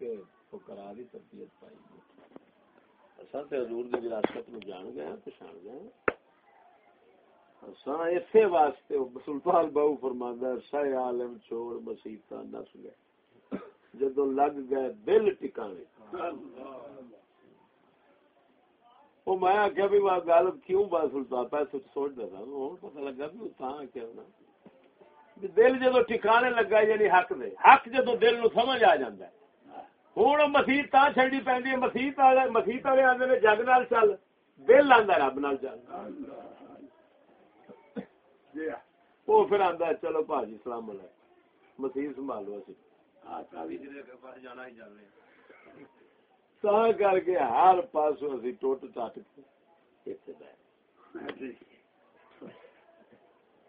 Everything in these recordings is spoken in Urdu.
کے فقراء دی تربیت پائی اساں تے حضور دی وراثت نو جان گئے ہیں پہچان گئے ہاں۔ اساں اسی واسطے سلطان باو فرماندا ہے عالم چھوڑ مسیتا نس گئے۔ جدو لگ گئے دل ٹکانے۔ وہ میں آخیا بھی میں گل کیوں بات سلطان؟ پہ سوچ دیا ہوں پتا لگا بھی اتنا کیا ہونا۔ دل جدو ٹھکانے لگا یعنی حق دے۔ حق جدو دل نو سمجھ آ جاندہ ہے۔ ہوں مسیح تا چڑی پی مسیح مسیح والے آدھے نے جگ نال چل دل آدھا رب نال چل وہ پھر آدھا چلو بھاجی سلام علیکم مسیح سنبھالو تا کر کے ہر اسی ٹوٹ ٹٹ کے اتنے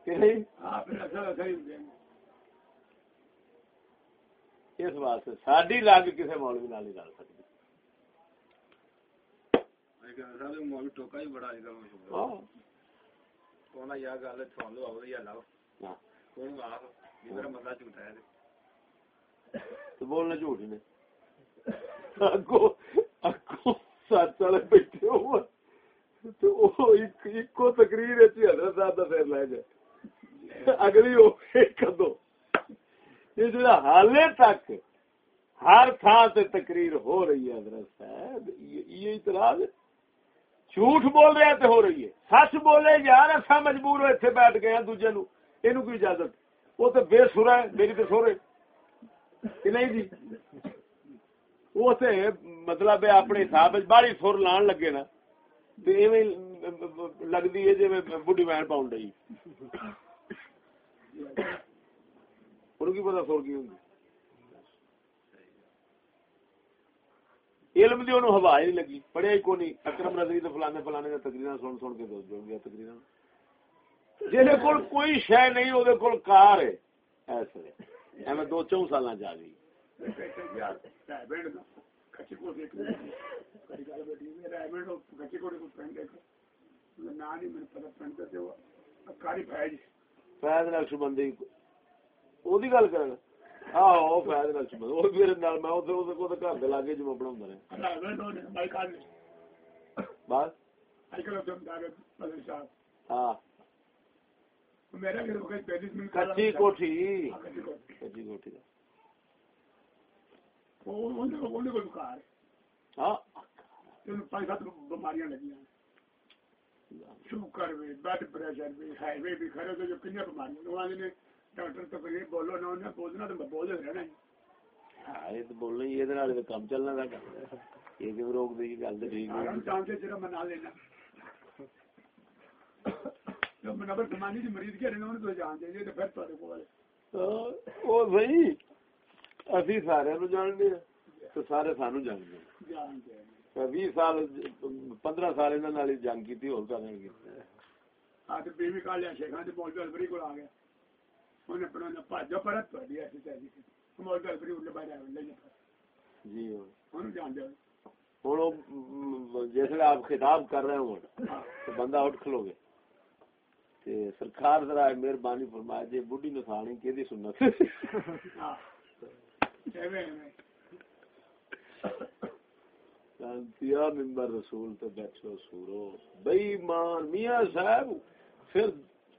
نہیں اس واسطے ساری لگ کسی مولوی نال نہیں رل سکتی بولنا جھوٹ ہی نہیں۔ سچ والے بیٹھے ہو۔ تقریر حضرت صاحب کا سر لے جائے۔ اگلی ہو کدو یہ جڑا حالے تک ہر تھان سے تقریر ہو رہی ہے، حضرت صاحب، یہ اعتراض جھوٹ بول رہا تو ہو رہی ہے۔ سچ بولے یار اصا مجبور ہو اتنے بیٹھ گئے ہیں، دوجے نو۔ یہ کوئی اجازت؟ وہ تو بے سورا ہے، میری تو سورے۔ کہ نہیں جی؟ وہ تے مطلب اپنے حساب باری سر لان لگے نا۔ تو لگتی ہے جی بڑھی وین پاؤن ڈی کی پتا سر کی ہوں علم دی انہوں ہوا ہی لگی پڑھیا ہی کو نہیں اکرم نظری تو فلانے فلانے کا تقریر سن سن کے دوست جو گیا تقریر جہاں کول کوئی شہ نہیں وہ کول کار ہے۔ ایسے۔ ایویں دو چون سال جا گئی فیض نقش بندی۔ وہ گل کر آہو فیض نقش بندی وہ میرے نال میں گھر کے لاگے جو بنا بس ہاں کچی کوٹھی کچی کوٹھی بیماریاں لگی شوگر بھی بلڈ پریشر بھی ہائی بھی کھڑے جو کنیا بیماریاں ڈاکٹر تو پھر بولو نہ انہیں بولنا تو بول رہنا ہی بولنا یہ کام چلنا تھا یہ روک دی گل تو ٹھیک ہے چانس ہے منا لینا جو منور زمانی دی مریض کے رہنے تو جان دے تو پھر تھوڑے کو وہ صحیح اسی سارے نو جان دے تو سارے سانو جان دے جان دے بھی سال پندرہ سال انہوں جنگ کی اور کریں گے بیوی کال لیا شیخان سے مولوی البری کو آ گیا انہیں اپنا ہوں جیسے آپ خطاب کر رہے ہوں تو بندہ اٹھ کھلو گے سرکار ذرا مہربانی فرمایا جی بڈی نسانی کہ سنت ممبر رسول تے بیٹھو سورو بئی مان میاں صاحب پھر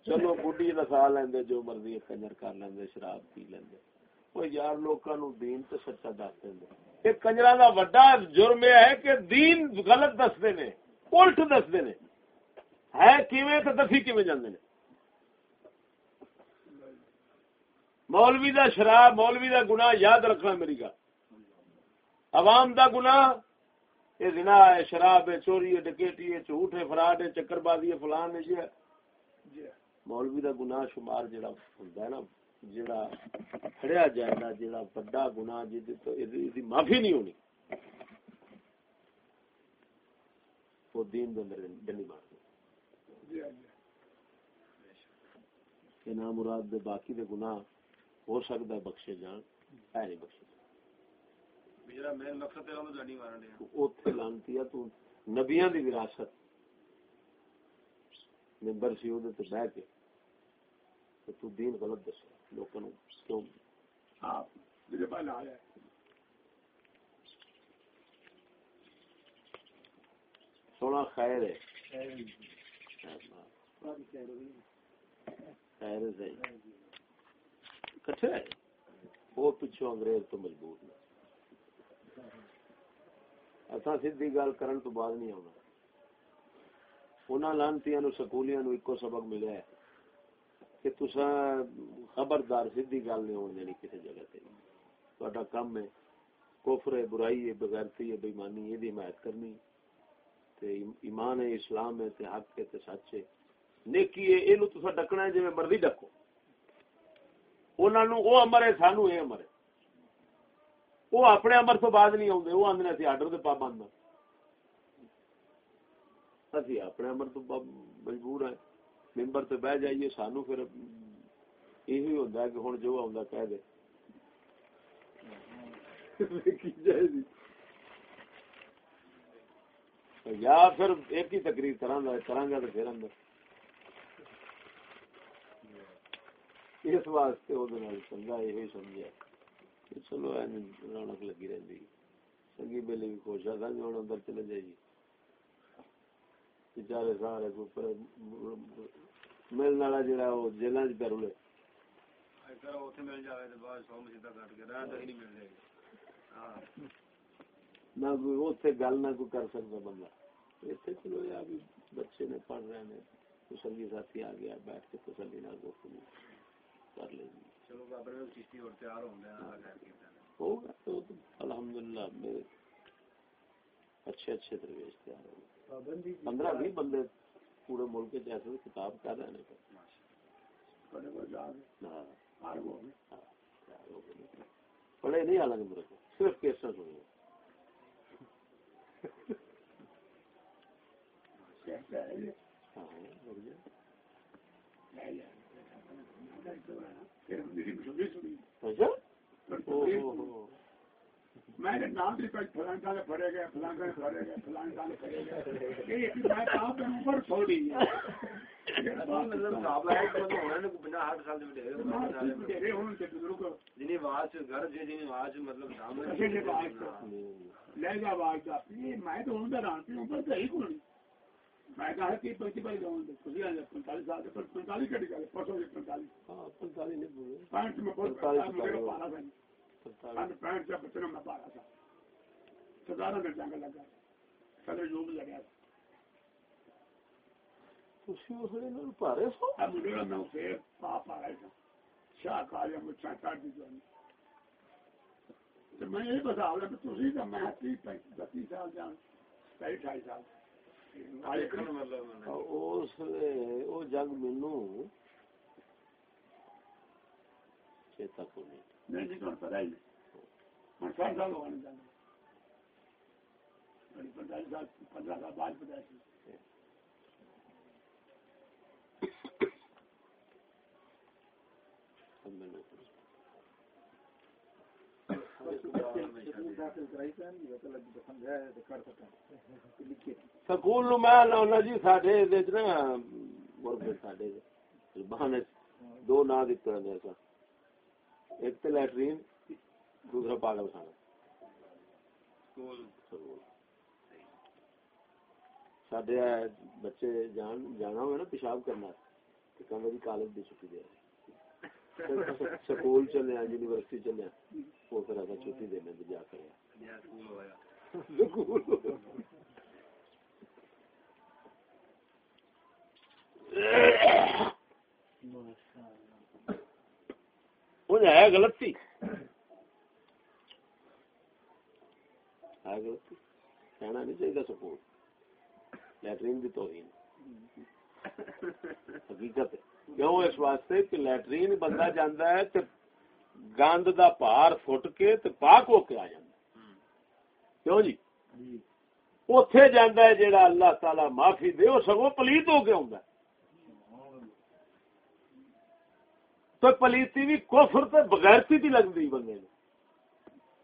چلو بڈی نسا لیندے، جو مرضی کنجر کر لیندے، شراب پی لیندے۔ وہ یار لوکاں نو دین تے سچا دس دیندے۔ یہ کنجرا دا وڈا جرم یہ ہے کہ دین غلط دستے نے، الٹ دستے نے۔ ہے کیویں تے دسی کیویں جاندے نے۔ مولوی دا شراب، مولوی دا گناہ یاد رکھنا میری گل۔ عوام دا گناہ یہ زنا ہے شراب ہے چوری ہے ڈکیٹی ہے جھوٹ ہے فراڈ ہے چکر بازی ہے فلان ہے جی مولوی دا گناہ شمار جڑا ہوندا ہے نا جڑا کھڑیا جائے گا جڑا بڑا گناہ جی تو دی معافی نہیں ہونی۔ وہ دین دے اندر ڈنی مار کہ نام مراد دے باقی دے گناہ ہو سکتا ہے بخشے جان ہے نہیں بخشے لانتی وراثت۔ ممبر سی بہ کے۔ تو تو دین غلط دس لوگوں نے کیوں؟ ہاں۔ مجھے بال آیا تھوڑا خیر ہے۔ خیر ہے۔ ہاں۔ کٹھے وہ پچھو انگریز تو مجبور نے اصا سیدھی گل کرن تو بعد نہیں آنا انہاں لانتیاں نو سکولیاں نو ایکو سبق ملیا ہے کہ تسا خبردار سیدھی گل نہیں ہونے دینی کسی جگہ تے۔ تہاڈا کم ہے۔ کفر ہے، برائی ہے، بغیرتی ہے، بےمانی یہ حمایت کرنی۔ تے ایمان ہے، اسلام ہے، تے حق ہے، تے سچ ہے۔ نیکی ہے، اینو تسا ڈکنا ہے، جویں مرضی ڈکو۔ انہاں نو او امر ہے، سانو اے امر ہے۔ وہ اپنے امر تو بعد نہیں آتے وہ آدھے اسی آرڈر کے پابند ہاں۔ اسی اپنے امر تو مجبور ہیں۔ ممبر سے بہ جائیے سانو پھر یہی ہے کہ ہوں جو آتا کہہ دے۔ یا پھر ایک ہی تقریر کرا کرا گا تو پھر اندر۔ اس واسطے وہ سمجھا یہ سمجھا۔ چلو رونق لگی رہی سنگی بیلی بھی خوش سنگ ہوں اندر چلے جائے سارے ملنے والا جڑا وہ جیل چ پہ رولے نہ کوئی گل نہ کوئی کر سکتا بندہ۔ اتنے چلو یا بچے نے پڑھ رہے ہیں تسلی ساتھی آ گیا بیٹھ کے تسلی گفتگو کر لے۔ گی ہوگا تو میرے اچھے اچھے درویش تیار ہو پندرہ بھی بندے پورے ملک جیسے کتاب کر رہے ہیں پڑھے نہیں حالانکہ میرے کو صرف کیسا سنی ہاں اچھا میں نے نام بھی کچھ سال پڑے گئے فلان سال پڑے گئے فلان سال پڑے گئے۔ میں چھوڑی آواز میں تو ہوں رانتی ہوں پر صحیح کون میں کہا کہ پرنسپل جاؤں پینتالیس سال پینتالیس کٹی گئے پرسوں پینتالیس پینٹ میں پینٹ سے میں پارا تھا۔ ستارہ میں جنگ لگا صدر یوگ لگا تھا مجھے میں اسے پاپ آ رہا تھا شاہ کالیا مچھا کاٹ دی جو تو میں یہی بتا رہا کہ تھی تو میں تیس بتیس سال جان ڈھائی ڈھائی سال۔ جگ مینو چیتا کو نہیں۔ نہیں میں سال جانا سال پندرہ سال بعد سکول میں لاؤنا جی ساڈے نا دو نا دیتے ہیں ایک تو لیٹرین دوسرا پاگل خانہ سڈے بچے جان جانا ہوا نا پیشاب کرنا کہنا جی کالج دی چھٹی دے۔ سکول چلے یونیورسٹی چلے وہ پھر اگر چھٹی دینا جا کر ہے غلطی ہے غلطی کہنا نہیں چاہیے سپورٹ لیٹرین بھی تو حقیقت کیوں؟ اس واسطے کہ لیٹرین بندہ جانا ہے تو گند دا پار فٹ کے تو پاک ہو کے آ جا کیوں جی؟ اتے جانا ہے جہاں اللہ تعالی معافی دے وہ سگو پلیت ہو کے آ تو پلیتی بھی کوفر تے بغیرتی بھی لگتی بندے نے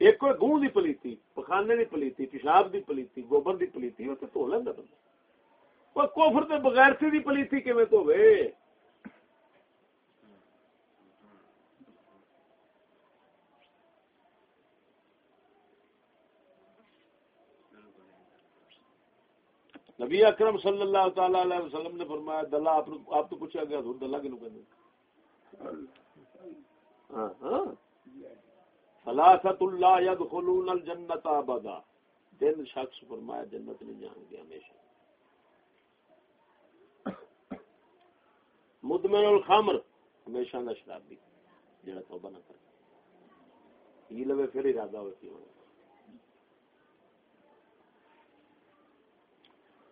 ایک کوئی گوں دی پلیتی، پخانے دی پلیتی، پیشاب دی پلیتی، گوبر دی پلیتی وہ تو دھو لینا بندہ۔ وہ کوفر تے بغیرتی دی پلیتی کیویں تو ہوئے؟ نبی اکرم صلی اللہ تعالی علیہ وسلم نے فرمایا، دلہ آپ تو پوچھا گیا تو دلہ کینوں کہندے؟ ہاں ہاں ثلاثت اللہ يدخلون الجنت ابدا تین شخص فرمایا جنت نہیں جان گے ہمیشہ. مدمن الخمر ہمیشہ دا شرابی. جڑا توبہ نہ کرے. پی لوے پھر ارادہ ہوئے پیونے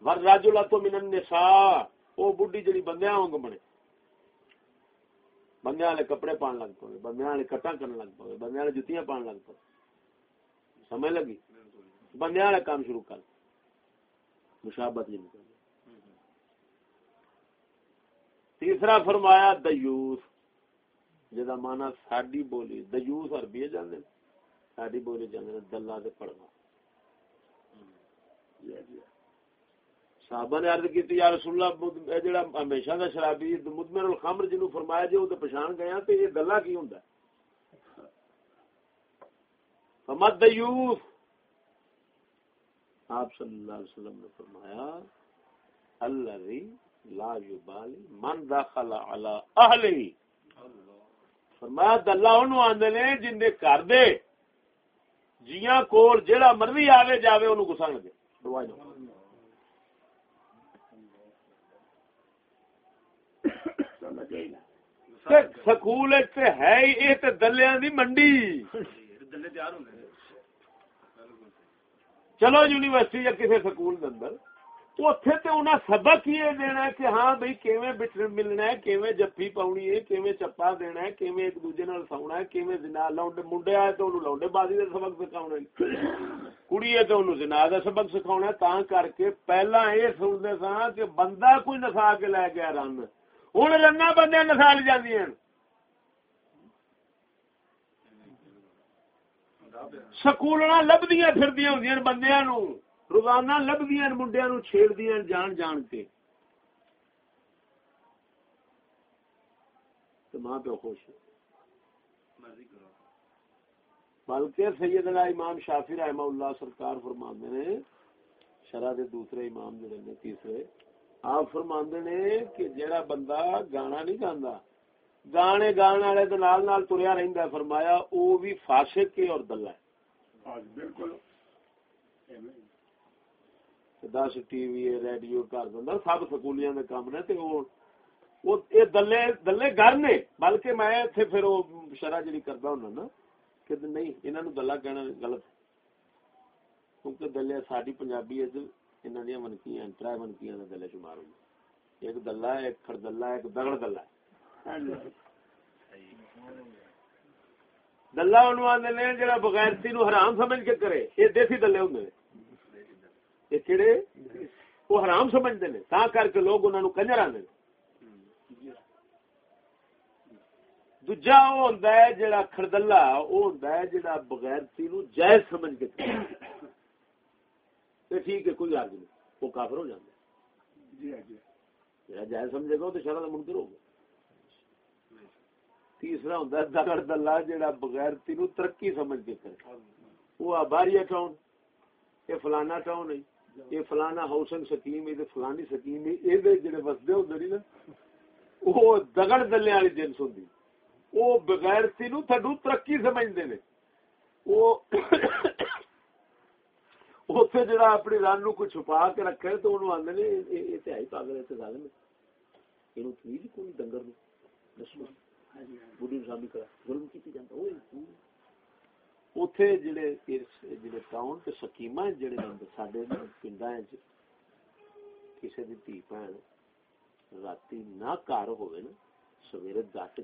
ور راجولا تو من النساء. او بڈی جڑی بندیاں ہوں گے بنے بندیاں والے کپڑے پان لگ پے بندیاں والے کٹا کرنے لگ پے بندیاں والے جتیاں پان لگ پے سمجھ لگی بندیاں والے کام شروع کر مشابت جی نکل تیسرا فرمایا دیوس جدا مانا ساڈی بولی دیوس عربی جاندے ساڈی بولی جاندے دلہ تے پڑھنا صحابہ نے عرض کیتی، یا رسول اللہ اے جڑا ہمیشہ دا شرابی مدمر الخمر جنوں فرمایا جو تے پہچان گیا ہاں، تے یہ دلہ کی ہوندا ہے؟ فمد دیوس آپ صلی اللہ علیہ وسلم نے فرمایا اللہ لا یبالی من داخل علی اہلی فرمایا، دلہ انہوں آندے نے، جن دے کر دے جیاں کول جیڑا مرضی آوے جاوے، انہوں گسان دے دعائی نو سکول ہے یہ تے دلیاں دی منڈی۔ چلو یونیورسٹی یا کسی سکول اندر۔ تو انہیں سبق یہ دینا ہے کہ ہاں بھائی کیویں ملنا ہے کیویں جفی پاؤنی ہے کیویں چپا دینا ہے کیویں ایک دوجے نال سونا ہے کیویں زنا لونڈے منڈے آئے تو انہوں لونڈے بازی کا سبق سکھاؤنا ہے کڑی ہے تو انہوں زنا کا سبق سکھاؤنا ہے تاں کر کے پہلا یہ سنتے سا کہ بندہ کوئی نسا کے لے گیا رن ہوں رنگا بندے نسا لی جاتی ہیں سکول لبدیاں پھردیاں ہوں بندیاں نو روزانہ لبدیاں منڈیا نو چھیڑ دیا جان جان کے ماں پیو خوش بلکہ سیدنا امام شافی رحمہ اللہ سرکار فرماندے نے شرح دے دوسرے امام جڑے نے تیسرے آپ فرماندے نے کہ جیڑا بندہ گانا نہیں گاندا گانے گانے والے نال نال تریا رہندا فرمایا او بھی فاسق کے اور دلہ ہے۔ بالکل۔ دس ٹی وی ریڈیو گھر دن سب سکولیاں دے کام نے تے او او اے دلے دلے گھر نے بلکہ میں ایتھے پھر او شرع جڑی کردا ہوں نا کہ نہیں انہاں نو دلہ کہنا غلط کیونکہ دلے ساڈی پنجابی اج انہاں دی منکیاں ترے منکیاں دے دلے شمار ہوندے ایک دلہ ہے، ایک کھڑ دلہ ہے، ایک دگڑ دلہ ہے۔ دلہ آدھے نے، جڑا بغیرتی نو حرام سمجھ کے کرے، یہ دیسی دلے ہوں یہ کہڑے وہ حرام سمجھتے ہیں تا کر کے لوگ انہوں کنجر آدھے دوجا وہ ہوں جڑا خردلا وہ ہوں جڑا بغیرتی نو جائز سمجھ کے کرے۔ ٹھیک ہے کوئی آدمی وہ کافر ہو جائے جا جائز سمجھے گا تو شرح منکر ہوگا تیسرا ہوں دگڑ دلہ جہاں بغیر تین ترقی سمجھ کے کرے۔ وہ آباری ٹاؤن یہ فلانا ٹاؤن ہے۔ یہ فلانا ہاؤسنگ سکیم یہ فلانی سکیم یہ جڑے بستے ہوں نا وہ دگڑ دلے والی جنس ہوں وہ بغیر تین تھڈو ترقی سمجھتے ہیں وہ اتنے جڑا اپنی رن نو کوئی چھپا کے رکھے تو آدھے یہ تو ہے پاگل ہے ظالم ہے یہ کوئی ڈنگر نو دسو بڑھی شامل کرا ظلم کیتی جاندا اوے اوتھے جڑے جڑے ٹاؤن تے سکیماں جڑے نے ساڈے پنڈاں وچ کسے دی تھی بہن راتی نہ گھر ہوے نا سویرے گٹ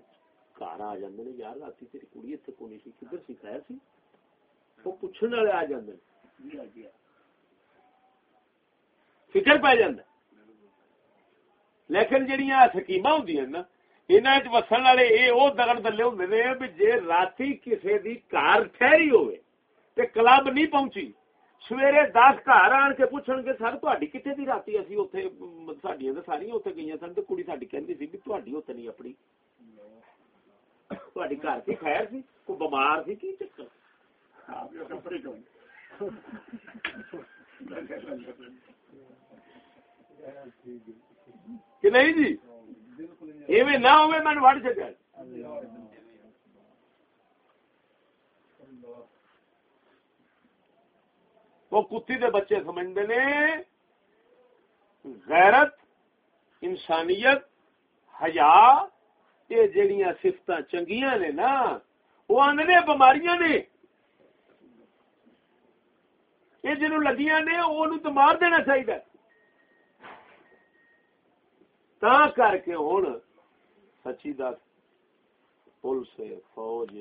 گھر آ جاندے نے یار راتی تیری کڑی ایتھے کونی سی کدھر سی سی وہ پوچھنے والے آ جاندے نے فکر پی جاندا لیکن جڑیاں سکیماں ہوندیاں نا وسن والے یہ وہ دگڑ دلے ہوں بھی جی رات کسی کی کار ٹھہری ہوئے تے کلب نہیں پہنچی سویرے دس گھر آن کے پوچھن گے سر تھی کتنے کی رات اسی اتنے سڈیا ساری اتنے گئی سن تو کڑی ساری کہہی سی تھی اتنے نہیں اپنی۔ تھی گھر کی خیر سی؟ کوئی بمار سی کی چکر؟ نہیں جی؟ ایویں نہ ہوئے میں وڑ چکا وہ کتی دے بچے سمجھتے نے، غیرت، انسانیت، حیا یہ جہیا سفت چنگیاں نے نا، وہ آدھے بماریاں نے۔ یہ جنوں لگیاں نے، وہ تو مار دینا چاہیے تا کر کے ہوں سچی دس پولیس فوج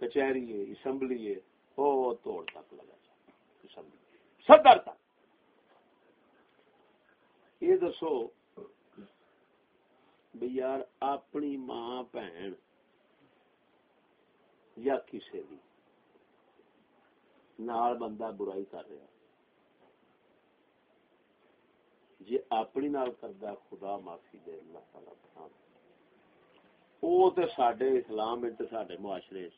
کچہری ہے اسمبلی ہے وہ توڑ تک لگا سدر تک یہ دسو بھی یار اپنی ماں بہن یا کسی بھی نال بندہ برائی کر رہا جی اپنی نال کردا خدا معافی دے اللہ تعالی بخان او تے ساڈے اسلام تے ساڈے معاشرے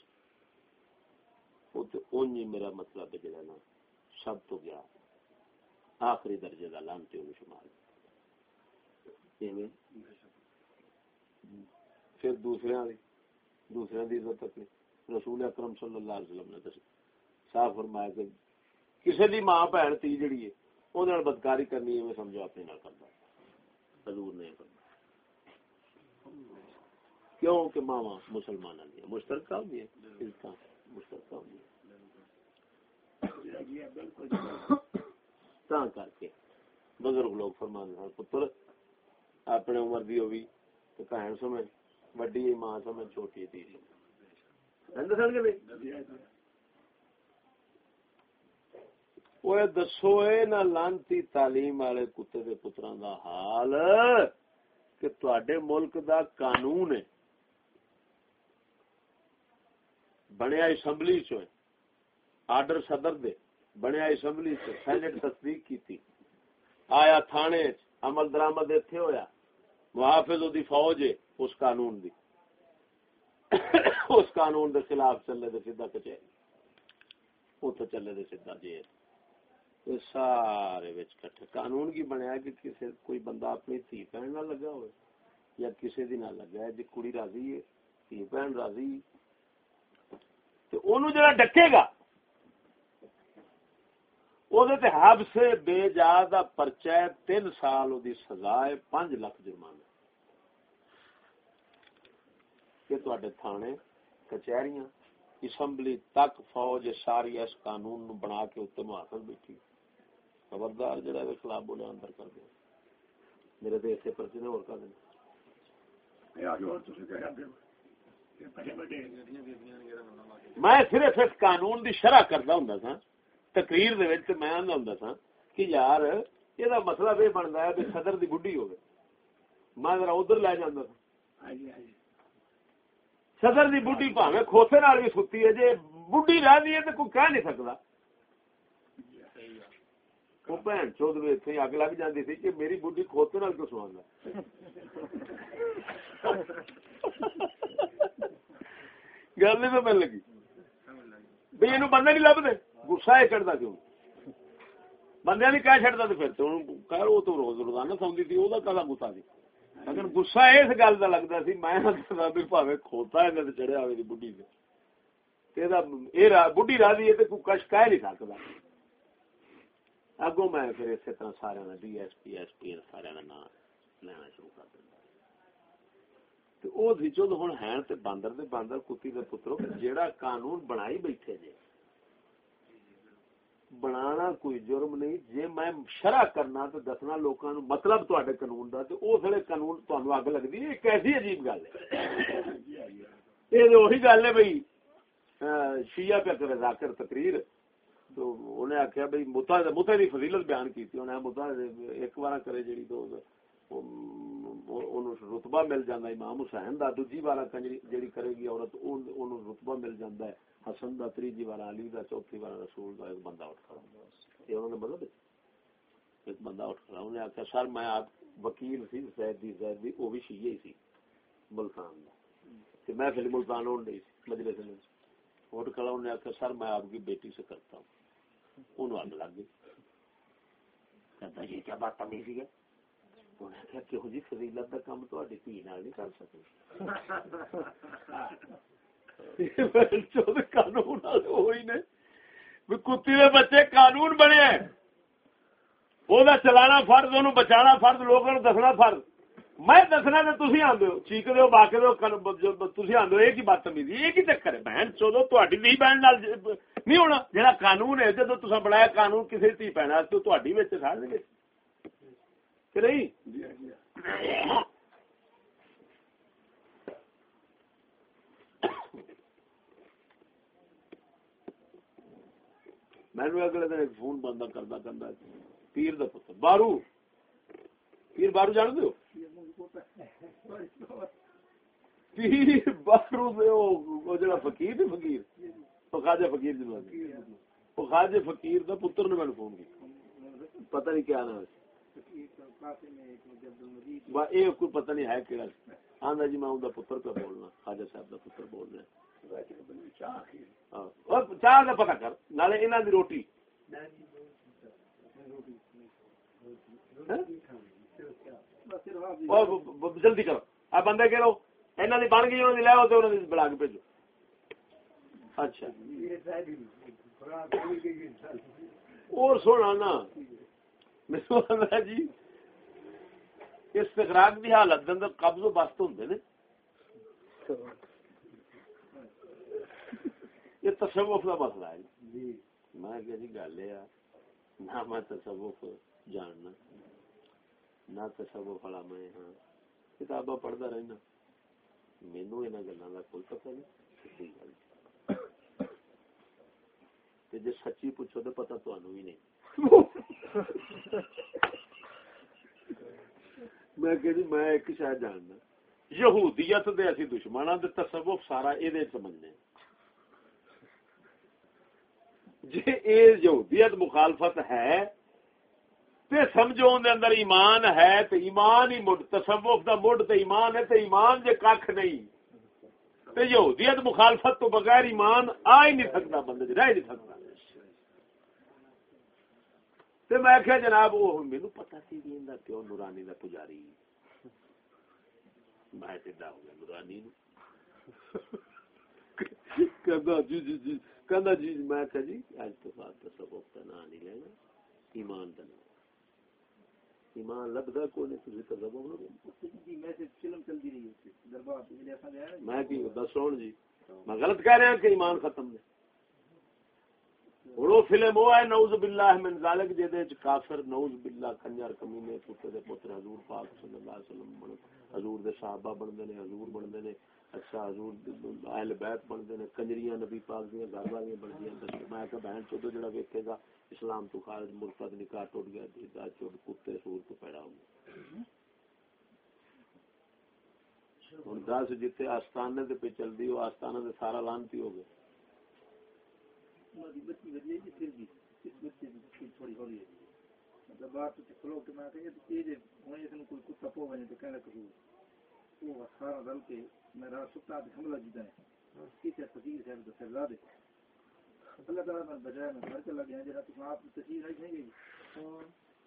او تے اونجی میرا مطلب جڑا نا، سب تو گیا۔ آخری درجے دا لانتی انہوں شمال پھر دوسرے دوسرے دی عزت رکھنی رسول اکرم صلی اللہ علیہ وسلم نے صاف فرمایا کہ کسی دی ماں بہن تھی جڑی ہے وہ بدکاری کرنی ہے میں سمجھو اپنے نہ کرتا حضور نہیں کرتا کیوں کہ ماوا مسلمان نہیں مشترکہ ہوئی ہے۔ مشترکہ ہوئی ہے۔ کر کے۔ بزرگ لوگ فرمان پتر اپنے عمر دی ہوئی تو بہن سمجھ وڈی ماں سمجھ چھوٹی تھی۔ دسو نہ لانتی تعلیم والے کتے دے پترا دا حال کہ تے ملک دا قانون ہے بنیا اسمبلی چ آرڈر صدر دے بنیا اسمبلی چ سینٹ تصدیق کی آیا تھانے عمل درامد اتنے ہویا محافظ دی فوج ہے اس قانون دی اس قانون دے خلاف چلے دے سیدھا کچہری اتنے چلے دے سیدھا جیل سارے کٹھے۔ قانون کی بنیا کہ کسی کوئی بندہ اپنی تھی بہن نہ لگا ہوئے یا کسی دی نہ لگا ہے جی کڑی راضی ہے، تھی بہن راضی۔ تو انہوں جڑا ڈکے گا حب سے بے جا پرچہ تین سال دی سزا ہے پانچ لاکھ جرمانہ۔ کہ تے تھانے، کچہریاں، اسمبلی تک فوج ساری اس قانون نو بنا کے اتنے محافظ بیٹھی۔ خبردار جڑا ہے خلاف بولے اندر کر دے۔ میرے دے ایسے پرچے اور کر دیں میں صرف اس قانون دی شرح کرتا ہوں سا تقریر دے وچ میں آندا ہوندا سا کہ یار یہ دا مطلب یہ بندا ہے کہ صدر دی بڈھی ہوے میں ذرا ادھر لے جاندا سا صدر دی بڈھی بھاویں کھوسے نال بھی ستی ہے۔ جے بڈھی رہ دی ہے تے کوئی کہہ نہیں سکدا۔ وہ بھن چود اتنے اگ لگ جاتی تھی کہ میری بڈی کھوتے نال کیوں سوانا گل نہیں تو لگی بھائی یہ بندہ نہیں لبتے گسا یہ چڑھتا کیوں بندے نہیں کہہ چڑھتا تو پھر تو وہ تو روز روزانہ سوندی تھی وہ کلا گسا سی لیکن گسا اس گل کا لگتا سی میں پاوے کھوتا ہے چڑھیا ہوئے بڈی سے بڈی راضی ہے تو کچھ کہہ نہیں سکتا اگو میں پھر اسی طرح سارے D S P S P سارے نام لینا شروع کر ہے باندر دے باندر کتی دے پترو جیڑا قانون بنائی بیٹھے جے بنانا کوئی جرم نہیں جے میں شرح کرنا تو دسنا لوکاں نو مطلب تواڈے قانون دا تے اس ویلے قانون تانوں اگ لگدی ہے کیسی عجیب گل ہے۔ یہ وہی گل ہے بھئی شیعہ پہ کرے ذاکر تقریر تو انہیں آخیا بھائی متا متا کی فضیلت بیان کی انہیں متا ایک بار کرے جی تو رتبہ مل جاتا امام حسین کا دوجی بار جی کرے گی عورت رتبہ مل جاتا ہے، حسن کا تیجی بار علی کا چوتھی بار رسول کا ایک بندہ اٹھ کھڑا یہ انہوں نے مطلب ایک بندہ اٹھ کھڑا، انہیں آخیا سر میں آپ وکیل سی، زید دی وہ بھی شیعہ ہی سی، ملتان کا میں پھر ملتان ہو رہی سی، مجلس میں اٹھ کھڑا، انہیں آخیا سر میں آپ کی بیٹی سے کرتا ہوں۔ اگ لگ گئی۔ کہتا یہ کیا بات تمیزی ہے؟ انہیں کہا کہ جی فضیلت کا کام تو نال نہیں کر سکتے قانون ہوئی نے۔ کتی دے بچے قانون بنے۔ وہ چلانا فرض، انہوں بچانا فرض لوگوں دسنا فرض۔ میں دسنا تو تھی آدھے ہو چیک دو باقی دو تھی آدھے ہو یہ کی بات تمیزی یہ کی چکر ہے۔ بہن چودو تھی نہیں بہن نال نہیں ہونا جہاں قانون ہے جب تصا بنایا قانون کسی تھی بہن تو تھی سارے کہ نہیں؟ میں اگلے دن ایک فون بندہ کرتا کرتا پیر دا پتر، بارو۔ پیر بارو جان دو پیر بارو دے جڑا فقیر تے فقیر۔ تو خواجہ فقیر دی وہ خواجہ فقیر دا پتر نے میں فون کیا پتہ نہیں کیا نام ہے۔ کوئی پتہ نہیں ہے کہڑا آندا جی میں اوندا پتر پہ بولنا، خواجہ صاحب دا پتر بول رہا چاہ کا پتہ کر، نالے انہاں دی روٹی۔ ہاں؟ جلدی کرو۔ آپ بندے کہہ لو اینا دی بن گئی، انہاں دی لے آو تے انہاں دی بلا کے بھیجو۔ اچھا۔ اور سونا نا جی استقراق دی حالت دے اندر قبض و بست ہوندے نے۔ یہ تصوف کا مسئلہ ہے۔ جی میں کہ جی گل ہے۔ نہ میں تصوف جاننا۔ نہ تصوف والا میں ہاں کتاباں پڑھتا رہنا مینو یہاں گلوں کا کوئی پتہ نہیں جی سچی پوچھو تو پتا تمہیں بھی نہیں میں کہ میں ایک شاید جاننا یہودیت دے اسی دشمناں دے تصوف سارا اے دے سمجھنے جی اے یہودیت مخالفت ہے تے سمجھو ان دے اندر ایمان ہے تے ایمان ہی مڈ، تصوف دا مڈ تے ایمان ہے تے ایمان جے کھ نہیں۔ تے یہودیت مخالفت تو بغیر ایمان آ ہی نہیں سکتا بندے جی، رہ نہیں سکتا تے میں کہا جناب، وہ مینو پتا سی بھی اندا پیو نورانی دا پجاری۔ میں سیدھا ہو گیا نورانی نو۔ کہندا جی جی جی کہندا جی, جی، میں کہا جی اج تو بعد تصوف کا نام نہیں لینا، ایمان دا نام۔ ایمان لبدا کو تسی جی میں سے فلم چل دی رہی ہے دربار میں کی دسون جی میں غلط کہہ رہا ہوں کہ ایمان ختم ہے۔ وہ فلم وہ ہے نوز باللہ من ذالک جے دے کافر نوز باللہ کنجر کمینے پوتے دے پوتر حضور پاک صلی اللہ علیہ وسلم بن حضور دے صحابہ بن دے نے حضور بن دے نے اچھا حضور اہل بیت بن دے نے کنجریاں نبی پاک دی گھر والیاں بن دیاں تے میں کہ بہن چودو جڑا ویکھے گا، اسلام تو خارج مرتد نکاح ٹوٹ گیا دی دا چود کتے سور تو پیدا ہو ہن دس جتے آستانے تے پہ چل دی او آستانہ تے سارا لانتی ہو گیا بچی وجہ جی پھر بھی اس بچے کی تھوڑی ہولی ہے مطلب بات تو کھلو کہ میں کہ یہ جے اس کوئی کتا پو ونے تو کہنا کہ وہ سارا دل کے میرا ستا دے حملہ جدا ہے کسی فقیر صاحب تو سر دے اللہ تعالیٰ نے بجائے میں گھر چلا گیا جہاں تو آپ کی تصویر نہیں گئی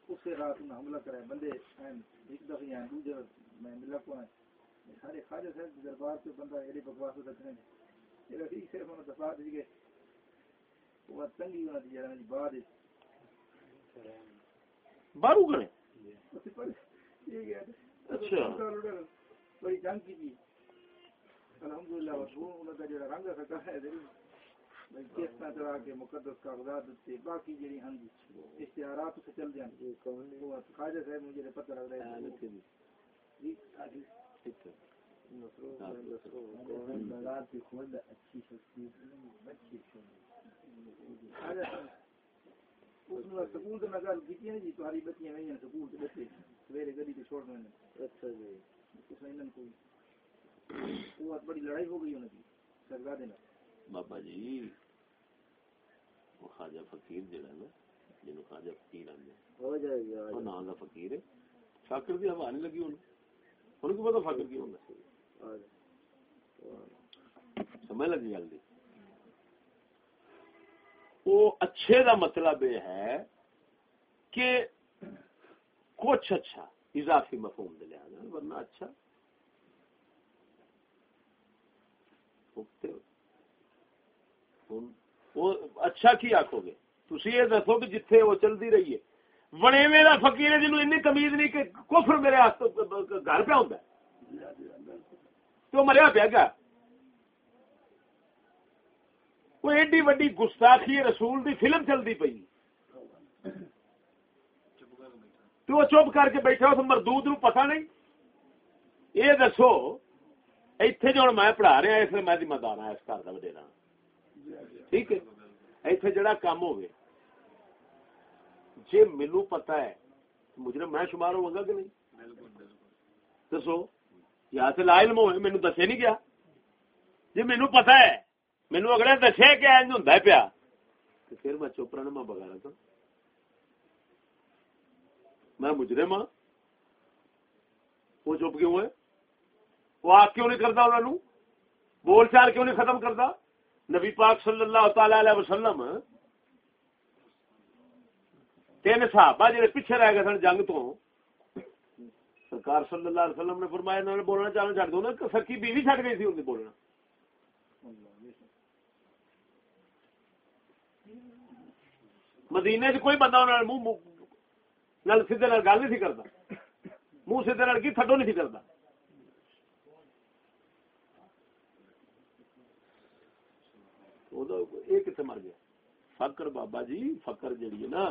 اسے رات میں حملہ کرے بندے ایک دفعہ ہیں دوسرے میں ملا کو ہیں سارے خواجہ صاحب دربار سے بندہ ایڈی بکواس رکھنے یہ رفیق صرف انہوں دفاع دیجیے بارو کرے اچھا۔ بڑی جنگ کی تھی۔ الحمدللہ انہوں کا جڑا رنگ رکھا ہے کس طرح چلا کے مقدس کاغذات دیتے باقی جڑی ہن اشتہارات سے چل جان وہ خواجہ صاحب مجھے پتہ لگ رہا ہے۔ جی۔ ٹھیک ہے۔ نصر کی خود اچھی شخصیت اچھی شخصیت۔ سکول تو میں گل کی جی تاری بچیاں نہیں سکول کے بچے سویرے گڈی چھوڑ دیں اچھا جی کوئی بڑی لڑائی ہو گئی انہوں کی سرگاہ دینا بابا جی وہ خواجہ فقیر جڑا نا جن خواجہ فقیر آدھے ہو جائے گا وہ نام کا فقیر ہے؟ فاکر کی ہوا نہیں لگی کو کی سمجھ لگی گل دی؟ وہ اچھے دا مطلب یہ ہے کہ کچھ اچھا اضافی مفہوم دے لیا ورنہ اچھا۔ اچھا کی آخو گے؟ تھی یہ دسو کہ جتھے وہ چلتی رہی ہے۔ بڑے میرا فکیر ہے جنوب این کمیز نہیں کہ کفر میرے گھر پہ ہوتا ہے۔ تو مریا پیا گیا وہ ایڈی وڈی گستاخی رسول دی فلم چلتی پی تو وہ چپ کر کے بیٹھا، اس مردود نو پتہ نہیں۔ یہ دسو، ایتھے جو میں پڑھا رہا اس لیے میں ذمہ دار ہوں اس گھر کا وڈیرا۔ ٹھیک ہے؟ ایتھے جڑا کام ہوگی جی مینو پتا ہے، مجرم میں شمار ہوا کہ نہیں؟ دسو، یا تو لا علم ہوئے مینو دسے نہیں گیا۔ جی مینو پتا ہے مینو اگلے دسے کہ ہوں پیا پھر میں چوپرا میں بغیر تھا میں مجرم ہاں وہ چپ کیوں ہے وہ آ کیوں نہیں کرتا انہوں بول چال کیوں نہیں ختم کرتا نبی پاک صلی اللہ تعالی علیہ وسلم تین صحابہ جڑے پیچھے رہ گئے سن جنگ تو سرکار صلی اللہ علیہ وسلم نے فرمایا انہوں نے بولنا چاہنا چڑھ دو نا سکی بیوی چڑھ گئی تھی ان کی بولنا مدینے چ کوئی بندہ انہوں نے منہ سیدے گل نہیں کرتا منہ سیدے کی تھڈو نہیں کرتا یہ کتنے مر گیا؟ فکر بابا جی فکر جیڑی ہے نا،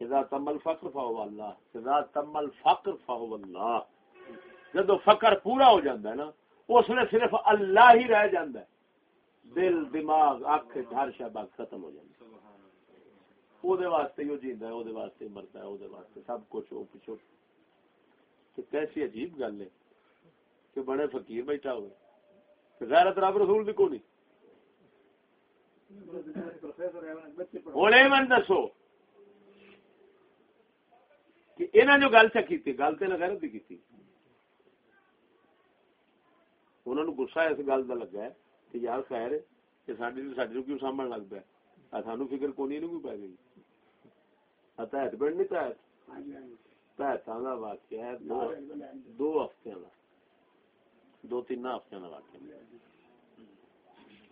اذا تمل فقر فہو اللہ، اذا تمل فقر فہو اللہ۔ جدو فقر پورا ہو جاندہ ہے نا، اس نے صرف اللہ ہی رہ جاندہ ہے۔ دل، دماغ، اکھ ہر شے باق ختم ہو جاندہ ہے او واسطے یو ہے واسطے مرتا ہے سب کچھ پچھو کیسی عجیب گل ہے کہ بڑے فقیر بیٹھا ہوئے غیرت رب رسول دی کونی دسو کہ انہاں جو گل چکی تھی گل تے غیرت دی گسا اس گل کا لگا کہ یار خیر کہ کیوں سامنے لگ پیا سانو فکر کونی نو پی گئی تحت پنڈ نہیں تحت؟ تحتاں کا واقعہ ہے دو ہفتے کا دو تین ہفتے کا واقعہ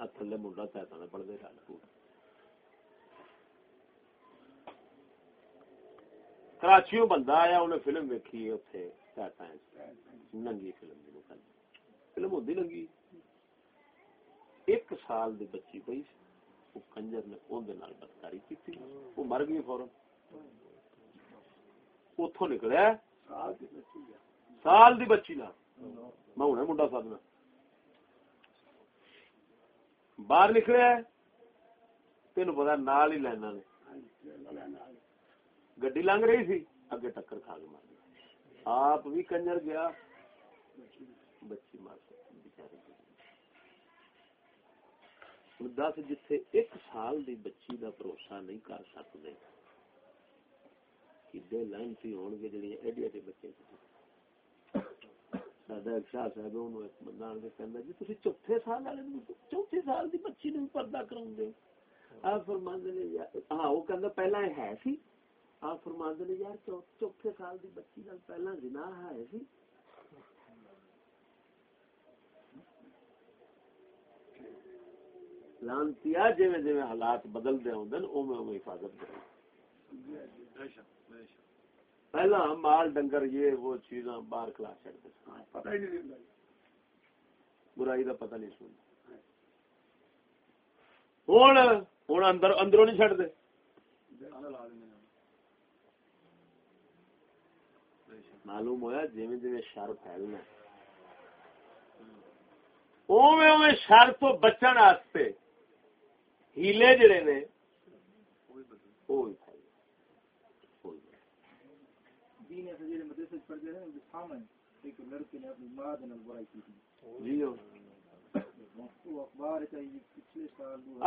تھلے منڈا تحتاں پڑھتے رہے کراچیوں بندہ آیا انہیں فلم ویکھی اتنے ننگی فلم فلم ہوتی ننگی۔ ایک سال دی بچی پی کنجر نے بدکاری کی مر گئی فورن اتو نکلیا سال دی بچی نا میں ہوں منڈا سدنا باہر نکلیا تین پتا نال ہی لینا نے گڈی لنگ رہی سی اگے ٹکر کھا کے مار گیا آپ بھی کنجر گیا بچی مار دس جتھے ایک سال دی بچی دا بھروسہ نہیں کر سکتے کڈے لائنسی ہون گے جڑی ایڈی ایڈی بچے ساڈا ایک شاہ صاحب انہوں ایک بندہ آن کے کہندا جی تسی چوتھے سال والے چوتھے سال دی بچی نوں پردہ کراون دے آپ فرماندے نے ہاں وہ کہندا پہلا ہے سی۔ آپ فرما نے، یار چوتھے سال دی بچی نال پہلا زنا ہے سی۔ لانتی جی جی حالات بدلتے ہوں اوے اوے حفاظت کریں پہلا مال ڈنگر یہ وہ چیزاں باہر کلا چڑھتے برائی کا پتہ نہیں سن ہوں ہوں اندر اندروں نہیں چڑھتے معلوم ہوا جی جی شر پھیلنا اوے اوے شر تو بچن ہیلے جڑے نے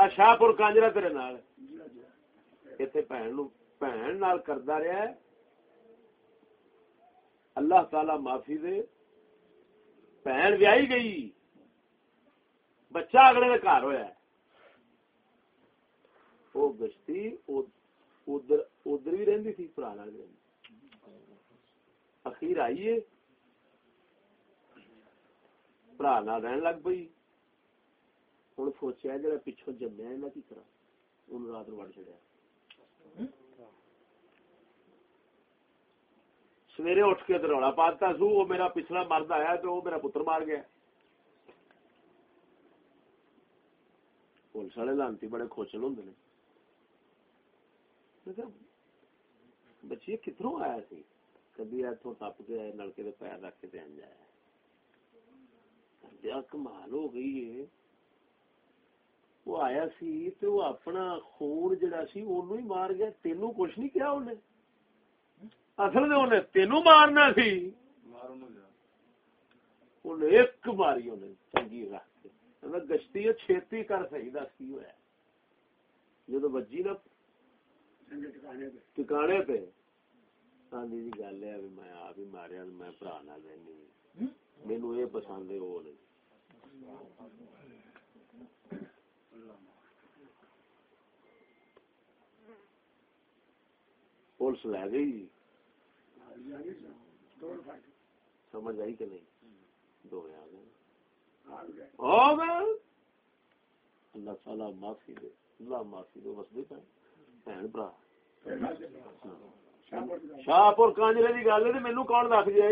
شاہپور کانجرا تیرے اتنے بھن کردا رہا ہے۔ اللہ تعالی معافی دے۔ بہن ویائی گئی۔ بچہ اگلے کا گھر ہوا گشتی ادھر بھی رہی تھی پرانا اخیر آئیے۔ برا نہ رہن لگ پئی۔ ہوں سوچا جا پچھو جمیا کی کرا ان رات نو وڑ چڑیا سویرے اٹھ کے رولا پاتا سو وہ میرا پچھلا مرد آیا تو وہ میرا پتر مار گیا۔ پولیس والے لانتی بڑے کھوچل ہوں بچی کتوں آیا سی؟ کبھی اتوں ٹپ کے آئے نلکے کے پیر رکھ کے دین جایا کمال ہو گئی ہے وہ آیا سی تو وہ اپنا خون جڑا سی اونوں ہی مار گیا۔ تینوں کچھ نہیں کیا اصل تینوں مارنا سی۔ ایک ماری چنگی رکھ کے۔ گشتی چھتی کر سہی دس کی ہوا جدو بجی نا ٹکانے پہ۔ ہاں جی گل ہے میں آپ ہی ماریا میں برا نہ رہنی مینو یہ پسند ہے، وہ نہیں۔ پولیس لے گئی جی۔ سمجھ آئی کہ نہیں؟ دو آ گئے۔ اللہ تعالی معافی دے۔ اللہ معافی دے، بس دے پہ بہن برا ہاں۔ شاہپور کانجرے کی گل ہے مینو کون دس گیا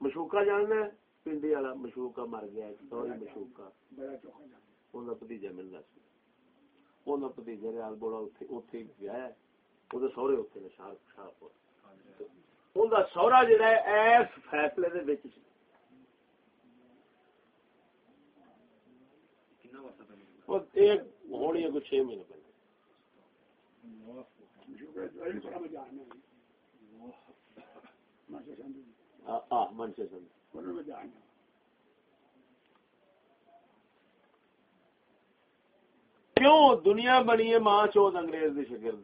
مشوکا جاننا پنڈی والا مشوکا مر گیا سوری مشوکا۔ بتیجا ملنا سی بتیجا ریال اتنے گیا وہ سہرے اتنے شاہپور۔ سہرا جہا ہے اس فیصلے ہونی ہے چھ مہینے پہلے۔ کیوں دنیا بنی ہے ماں چوت انگریز کی شکل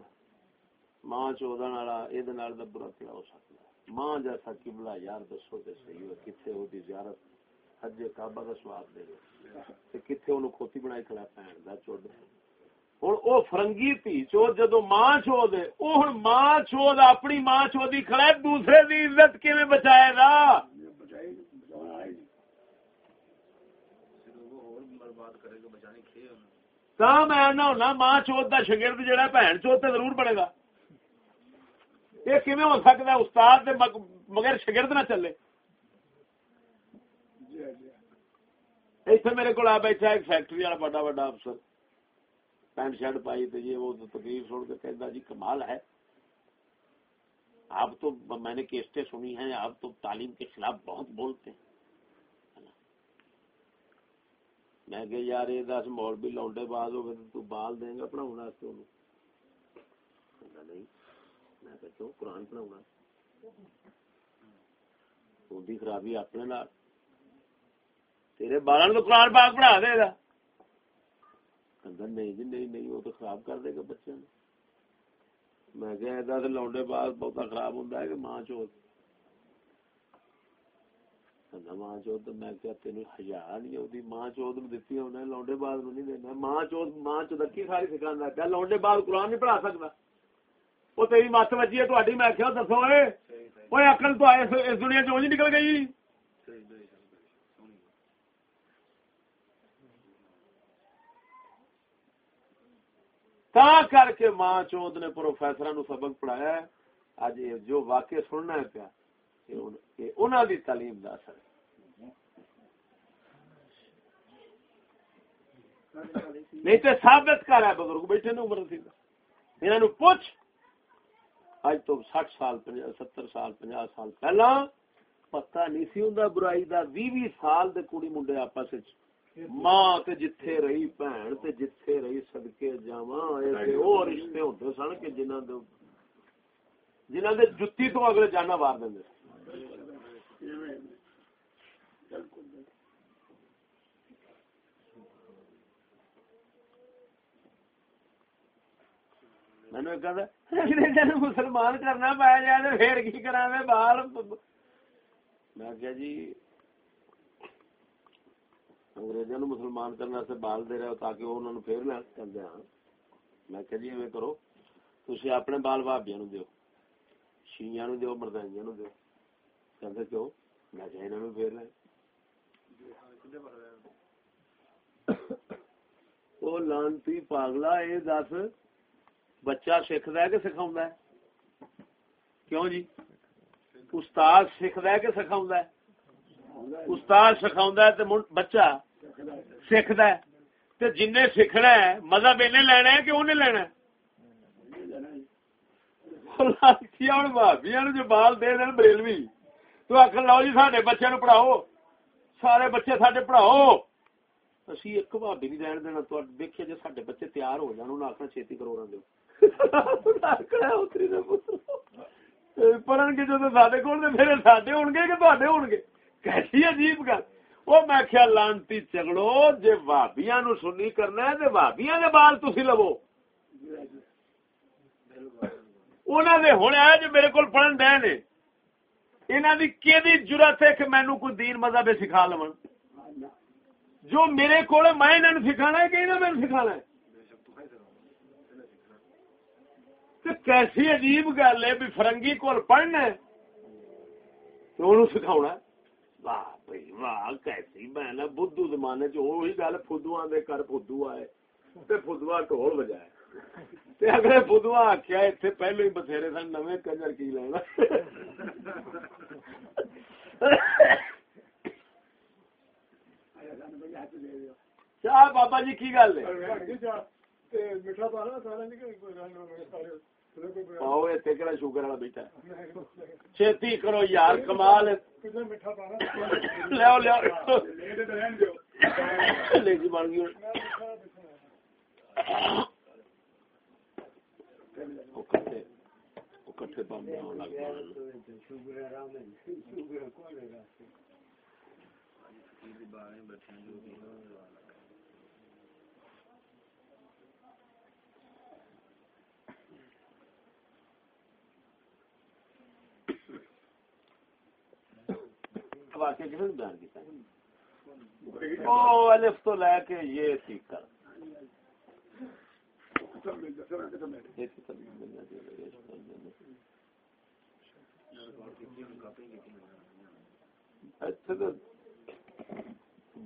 ماں چودہ یہ برا کیا ہو سکتا ہے؟ ماں جیسا قبلہ یار دسو تے صحیح ہو کتنے وہ زیارت؟ حج کعبہ کا سواد دے تے کتنے انہوں کھوتی بنائی کھڑا پہن دا چود ہوں او فرنگی تھی چود جدو ماں چود ہے او ہوں ماں چود اپنی ماں چودی کھڑا ہے دوسرے دی عزت کیویں بچائے گا؟ میں ہونا ماں چوت کا شگرد جہاں بھن چوت ضرور پڑے گا۔ یہ کیون ہو سکتا ہے استاد مگر شگرد نہ چلے۔ اتنے میرے کو آ بیٹھا ایک فیکٹری والا بڑا بڑا افسر۔ پینٹ شرٹ پائی تو یہ جی وہ تقریر سن کے کہتا جی کمال ہے۔ آپ تو میں نے کیسٹیں سنی ہیں، آپ تو تعلیم کے خلاف بہت بولتے ہیں۔ میں کہ یار یہ دس مول بھی لونڈے باز ہو گئے تو بال دیں گا پڑھاؤ واسطے نہیں، میں کیوں؟ قرآن پڑھاؤنا۔ خرابی اپنے تیرے بالوں تو قرآن پاک پڑھا دے گا۔ نہیں جی نہیں نہیں وہ تو خراب کر دے گا بچے میں کہ لونڈے باز بہت خراب ہوں کہ ماں چوت۔ ماں چوت میں کیا تین نہیں ماں چوت دتی لونڈے باز نہیں دینا۔ ماں چوت ماں چودکی ساری سکھا لونڈے باز قرآن نہیں پڑھا سکتا وہ تیری مت وجی ہے تاری میں کیا دسو وہ اکل تو اس دنیا چ نکل گئی؟ تا کر کے ماں چوت نے پروفیسر نو سبق پڑھایا ہے اج جو واقع سننا ہے پیا انہوں دی تعلیم دا اثر نہیں تو ثابت کر ہے بزرگ بیٹھے نے عمر سی انہوں پوچھ اج تو سٹھ سال ستر سال پنجا سال پہلا پتا نہیں سی ہوں برائی دا بھی بھی سال دے کڑی منڈے آپس ماں تے جتھے رہی بہن تے جتھے رہی صدقے جاواں ایسے او رشتے ہوندے سن کہ جنہاں دے جنہاں دے جُتی تو اگلے جانا وار دیندے مسلمان کرنا پا جائے پھر کی کرا بال میں کیا جی انگریزوں نو مسلمان کرنے سے بال دے رہے ہو تاکہ وہ انہوں پھر لے کرتے ہاں میں کیا جی ایویں کرو تھی اپنے بال بھابیا نو دیو شیئں نو دیو مردائیاں نو دیو کہتے کیوں میں چاہے انہوں پھیر لیں وہ لانتی پاگلا یہ دس بچہ سکھد ہے کہ سکھاؤں ہے کیوں جی استاد سکھد ہے کہ سکھاؤں ہے استاد سکھاؤں ہے تو بچہ سکھد ہے۔ جن سیکھنا ہے، مذہب انہیں لینا ہے کہ انہیں لینا ہے؟ جو بال دے دین بریلوی، تو آخر لو جی سارے بچے نو پڑھاؤ، سارے بچے سارے پڑھاؤ۔ اسی ایک بھابی نہیں رہن دینا تو دیکھیے جی سارے بچے تیار ہو جان انہیں آخر چھتی کروڑا دو پڑھن گے جو سارے کول پھر سارے ہو گے کہ تے ہو گے کیسی عجیب گل۔ وہ میں خیال لانتی چگڑو جی بھابیا نو سنی کرنا ہے تو بھابیا کے بال تھی لو انہوں نے ہوں ہے جو میرے کو پڑھن دے نے انہوں کی کہ ضرورت ہے کہ مینو کوئی دین مذہب سکھا لو جو میرے کو میں انہوں نے سکھانا ہے کہ انہوں نے سکھانا ہے؟ کیسی عجیب گل ہے، بھی فرنگی کو پڑھنا ہے تو انہوں سکھاؤ واہ۔ واہ کیسی میں بدھو زمانے چ وہی گل فدو دے کر فدو آئے فدوا ٹول بجائے اگلے بدوا آخیا اتنے پہلو ہی بتھیرے سن نو کنجر کی لینا چاہ بابا جی کی گل ہے میٹھا پالا سارا نہیں شوگر والا بیٹا چھتی کرو یار کمال لو لو جی، بن گئی۔ کٹھے بم لگ واقعہ کسی نے بیان کیا الف تو لے کے یہ ٹھیک کر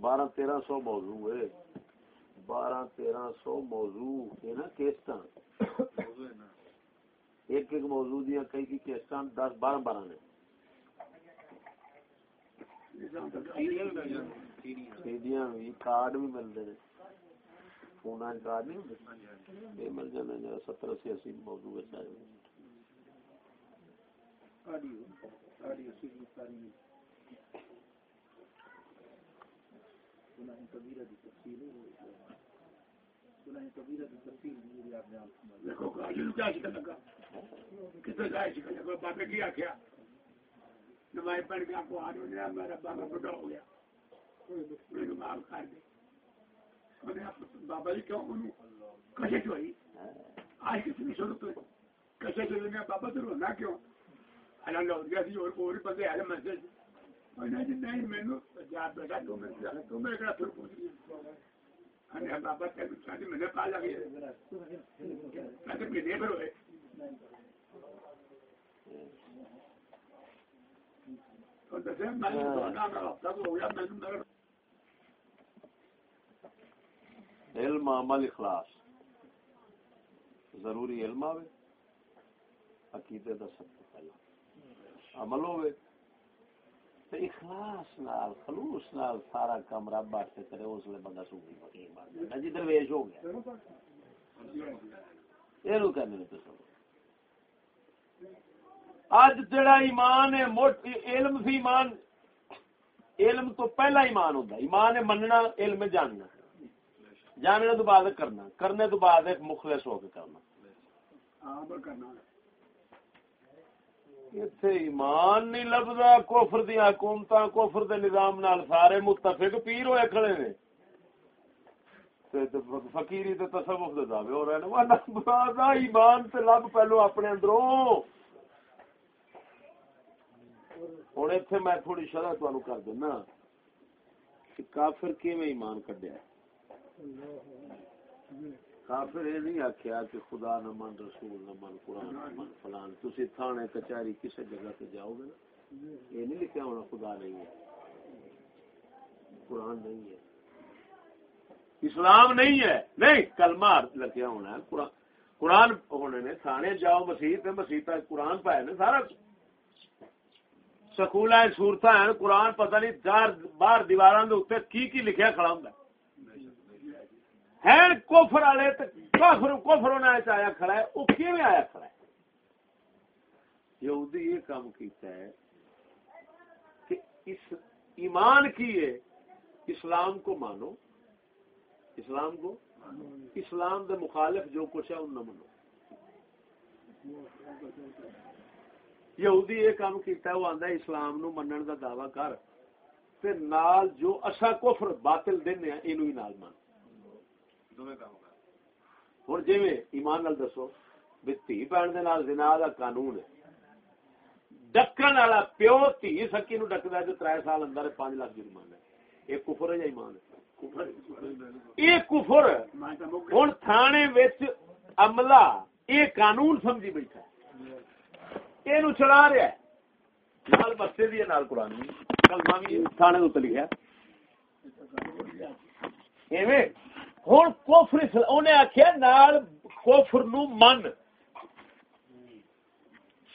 بارہ تیرہ سو موضوع ہے۔ بارہ تیرہ سو موضوع ہے نا کیسٹ ایک ایک موضوع دیا کئی کی کیسٹ دس بارہ بارہ نے۔ کارڈ بھی ملتے ہیں فون کارڈ نہیں ہوتے مل جانے ستر اسی اسی موضوع بابا بابا جی کیوں؟ کشے چوئی آج کسی ضرورت کشے چلے گیا بابا تو رونا کیوں؟ اللہ لوٹ گیا سی اور اور بندے آئے میسج جی نہیں مینو یاد بیٹا تو میں تو میں ایک پھر پوچھ لیا۔ بابا تین چاہیے میں نے پا لگے میں تو دے پھر ہوئے تو دسے میں ہفتہ ہو گیا میں میرا علم عمل اخلاص ضروری علم آوے عقیدے دا سب تو پہلا عمل ہوئے تو اخلاص نال خلوص نال سارا کام رب واسطے کرے اس لیے بندہ سوگی فقیر بن جائے جی درویش ہو گیا یہ لو کہنے نے تو اج جڑا ایمان ہے علم سی ایمان علم تو پہلا ایمان ہوتا ایمان ہے مننا علم جاننا۔ جاننے تو بعد کرنا کرنے تو بعد ایک مخلص ہو کے کرنا۔ اتنے ایمان نہیں لبدا کوفر دیا حکومت کوفر دے نظام نال سارے متفق پیر ہوئے کھڑے نے۔ فقیری تے تصوف دے دعوے ہو رہے ہیں ایمان تے لب پہلو اپنے اندروں۔ ہوں اتنے میں تھوڑی شرح تمہیں کر دینا کہ کافر کیویں ایمان کڈیا کافر یہ نہیں آخیا کہ خدا نہ من، رسول نہ من، قرآن نہ من، فلان۔ تھی تھانے کچہری کسی جگہ سے جاؤ گے نا؟ یہ نہیں لکھا ہونا خدا نہیں ہے۔ قرآن نہیں ہے۔ اسلام نہیں ہے۔ نہیں، کلمہ لکھا ہونا ہے۔ قرآن ہونے نے تھانے جاؤ مسیح مسیح قرآن پائے نے سارا۔ سکول سورت ہیں، قرآن پتہ نہیں چار باہر دیوار کی کی لکھیا کھڑا ہوں ہے۔ کوفر والے کوفر کوفر ہونا آیا کھڑا ہے وہ کیویں آیا کھڑا ہے؟ یہودی یہ کام کیتا ہے کہ اس ایمان کی ہے، اسلام کو مانو۔ اسلام کو؟ اسلام دے مخالف جو کچھ ہے ان نہ منو۔ یہودی یہ کام کیتا ہے وہ آندا اسلام نو منن دا دعوی کر تے نال جو اسا کفر باطل دینے ہیں اینو ہی نال مان دوویں کام ہن جویں ایمان نال دسو بھی تھی بہن دے نال زنا دا قانون ہے۔ ڈکن والا پیو تھی سکی نو ڈکدا ہے جو 3 سال اندر 5 لاکھ جرمانہ ہے یہ کفر ہے یا ایمان ہے؟ یہ کفر ہن تھانے وچ عملہ یہ قانون سمجھی بیٹھا یہ چلا رہا ہے۔ نال نال قرآن کلمہ بھی تھانے لکھا ایویں کوفر انہیں نال کوفر نو من۔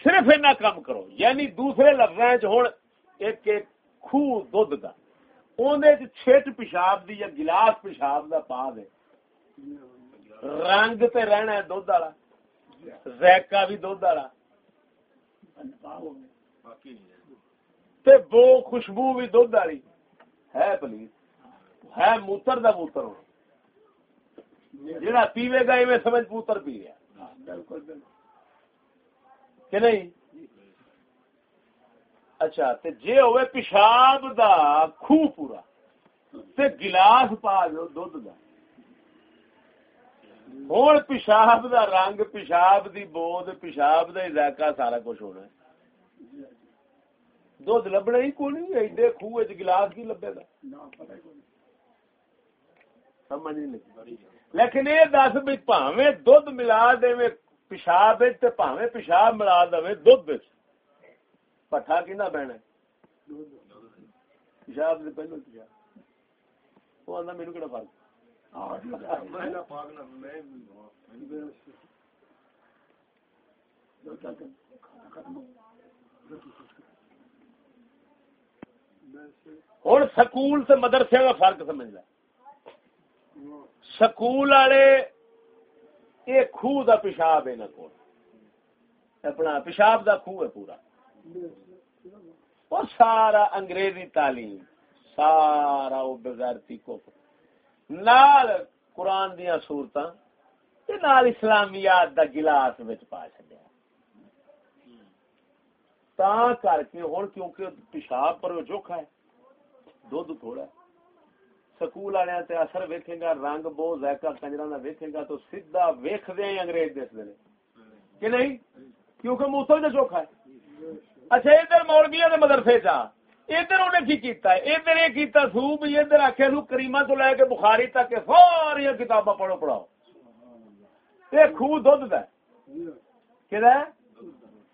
صرف اینا کام کرو۔ یعنی دوسرے لفظ ایک ایک خوہ دھد کا اندر چھٹ پیشاب دی یا گلاس پیشاب دا پا دے۔ رنگ تے رہنا ہے دھد والا۔ ذائقہ بھی دھد والا۔ تے بو خوشبو بھی دھد والی۔ ہے پلیز۔ ہے موتر دا موتر جہاں پیوے گا ایویں سمجھ موتر پی گیا بالکل کہ نہیں؟ اچھا تے جے ہوئے پیشاب دا خو پورا، تے گلاس پا دو دودھ دا۔ ہوں پیشاب دا رنگ پیشاب دی بود پیشاب دا ذائقہ سارا کچھ ہونا ہے دودھ لبنا ہی کو نہیں ایڈے خوہ چ گلاس کی لبے گا سمجھ نہیں لگی لیکن یہ دس بھی پاویں دودھ ملا دے پیشاب پاوے پیشاب ملا دے دھد پٹھا کی بہنا پیشاب سے پہلو پیشاب وہ آتا میرے کہڑا فرق ہوں۔ سکول سے مدرسے کا فرق سمجھ ل سکول والے، یہ خوہ دا پیشاب ہے کو اپنا پیشاب دا خوہ ہے پورا۔ وہ سارا انگریزی تعلیم، سارا وہ بغیرتی کو نال قرآن دیا سورت نال اسلامیات دا گلاس وچ پا چڈیا تا کر کے ہوں کیونکہ پیشاب پر چوکھا ہے دھد تھوڑا ہے۔ سکول والے تے اثر ویکھے گا، رنگ بو ذائقہ کنجرا دا ویکھے گا تو سیدھا ویکھ دے انگریز دس دے کہ نہیں؟ کیونکہ موسل دے چوکھا ہے۔ اچھا ادھر مولویاں دے مدرسے چا ادھر انہیں کی کیتا ہے؟ ادھر یہ کیتا سو بھی ادھر آخیا سو کریما تو لے کے بخاری تک کے ساری کتاباں پڑھو پڑھاؤ۔ یہ خوہ دھد دا کہ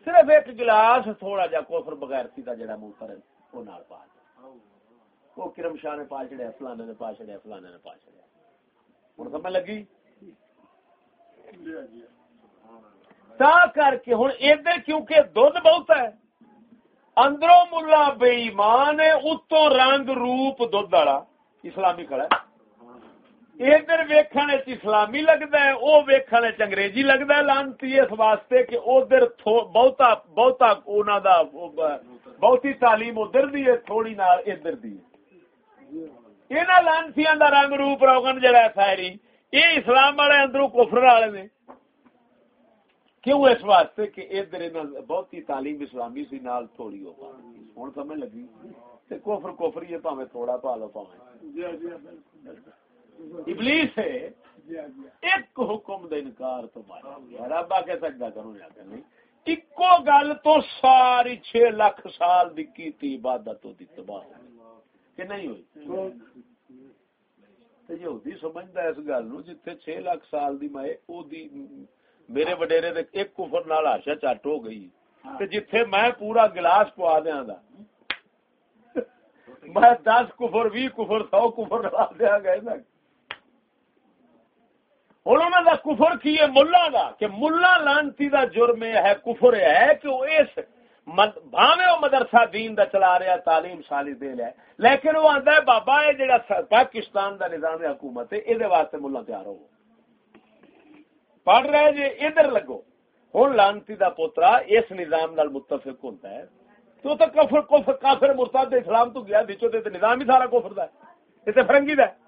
صرف ایک گلاس تھوڑا جا کوفر بغیر سی دا جڑا منہ پر وہ نال پا وہ کرم شاہ نے پا چڑیا فلانے نے پا چڑیا فلانے نے پا چڑیا ہوں سمجھ لگی؟ تا کر کے ہوں ادھر کیونکہ دھد بہت ہے اندروں ملا بے ایمان ہے، اتوں رنگ روپ دھد والا۔ اسلامی کھڑا ہے۔ ادھر ویکھن اسلامی لگتا ہے وہ ویکھن انگریزی لگتا ہے۔ لانتی اس واسطے کہ ادھر بہتا بہتا دا بہتی تعلیم ادھر دی ہے، تھوڑی نال ادھر دی ہے۔ لانسیاں دا رنگ روپ روگن جڑا سائری یہ اسلام والے اندروں کفر والے نے۔ کیوں اس واسطے کہ ادھر بہت ہی تعلیم اسلامی سی نال تھوڑی ہو ہوں سمجھ لگی؟ کوفر کوفر یہ پاوے تھوڑا پا لو پاوے ابلیس ہے ایک حکم دے انکار تو مارا رب آ کے سجدہ کروں یا کہ نہیں؟ اکو گل تو ساری چھ لاکھ سال دی کیتی عبادت دی تباہ کہ نہیں ہوئی؟ یہودی سمجھتا اس گل نو جتھے چھ لاکھ سال دی مائے او دی میرے وڈیرے دے ایک کفر نال آشا چٹ ہو گئی۔ جتھے میں پورا گلاس پوا دیا میں دس کفر بھی کفر سو کفر لا دیا گا ہوں انہوں کا کفر کی ہے ملا کا کہ ملا لانتی کا جرم یہ ہے کفر ہے کہ وہ اس بھاوے وہ مدرسہ دین دا چلا رہا تعلیم سالی دے لیا لیکن وہ آتا ہے بابا یہ جڑا پاکستان دا نظام حکومت ہے یہ واسطے ملا تیار ہو۔ پڑھ رہے جی ادھر لگو۔ ہوں لانتی دا پوترا اس نظام نال متفق ہوتا ہے۔ تو تو کفر کفر، کافر مرتاد اسلام تو گیا بچوں تے نظام ہی سارا کفر دا ہے۔ یہ تے فرنگی دا ہے۔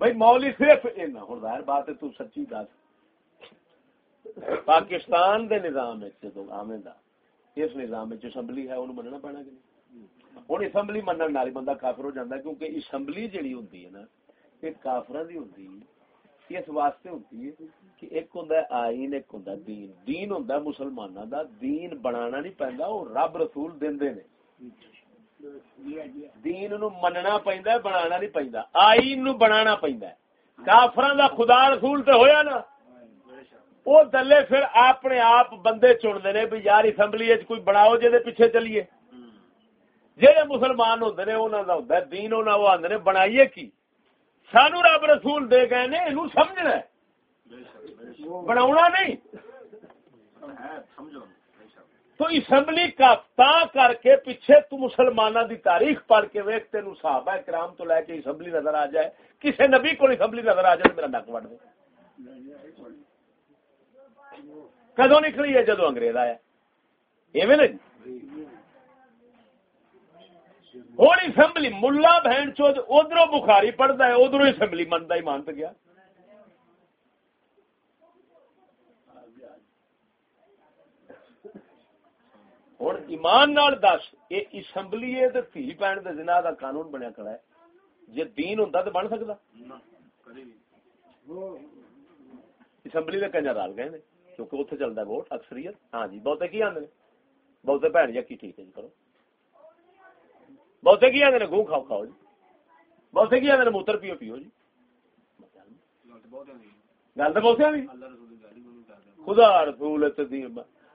بھائی مولی صرف اینا ہوں ظاہر بات ہے، تو سچی دس پاکستان دے نظام جدو آمیں دا، اس نظام اسمبلی ہے، انہوں مننا پڑنا کہ نہیں؟ ہوں اسمبلی منن والی بندہ کافر ہو جاتا ہے، کیونکہ اسمبلی جڑی ہوتی ہے نا، یہ کافر دی ہوتی ہے، اس واسطے ہوتی ہے کہ ایک ہوں آئین، ایک ہوں دین۔ دین ہوں مسلمانوں دا، دین بنانا نہیں پہنتا وہ رب رسول دے نے۔ دین نو مننا پہنتا ہے، بنانا نہیں پہنتا آئین نو بنانا پہنتا ہے۔ کافران دا خدا رسول تے ہویا نا۔ وہ دلے پھر اپنے آپ بندے چنتے نے بھی یار اسمبلی کوئی بناؤ جی پیچھے چلیے۔ جہے مسلمان ہوں نے انہوں کا ہوتا دین انہوں وہ آدھے بنائیے کی؟ سانو رب رسول دے گئے نے یہ سمجھنا بنا نہیں۔ تو اسمبلی کا تا کر کے پیچھے تو مسلمانوں دی تاریخ پڑھ کے ویک تین صحابہ کرام تو لے کے اسمبلی نظر آ جائے۔ کسی نبی کو اسمبلی نظر آ جائے میرا نک وڈ دے۔ کدو نکلی ہے؟ جدو انگریز آیا۔ ایویں نہیں؟ ہوں اسمبلی ملا بہن چو ادھر بخاری پڑھتا ہے ادھر اسمبلی منتا ہی مانت گیا۔ ہوں ایمان نال دس یہ اسمبلی ہے تو تھی پہن کے جنا کا قانون بنیا کھڑا ہے۔ جی دین ہوں تو بن سکتا اسمبلی کے کنجر رال گئے کیونکہ اتنے چلتا ووٹ اکثریت۔ ہاں جی بہتے کی آدھے بہتے بھن جی ٹھیک ہے جی کرو۔ بہتے کی آدھے گوں کھاؤ کھاؤ جی بہتے کی آدھے موتر پیو پیو جی گل تو بہت خدا رسول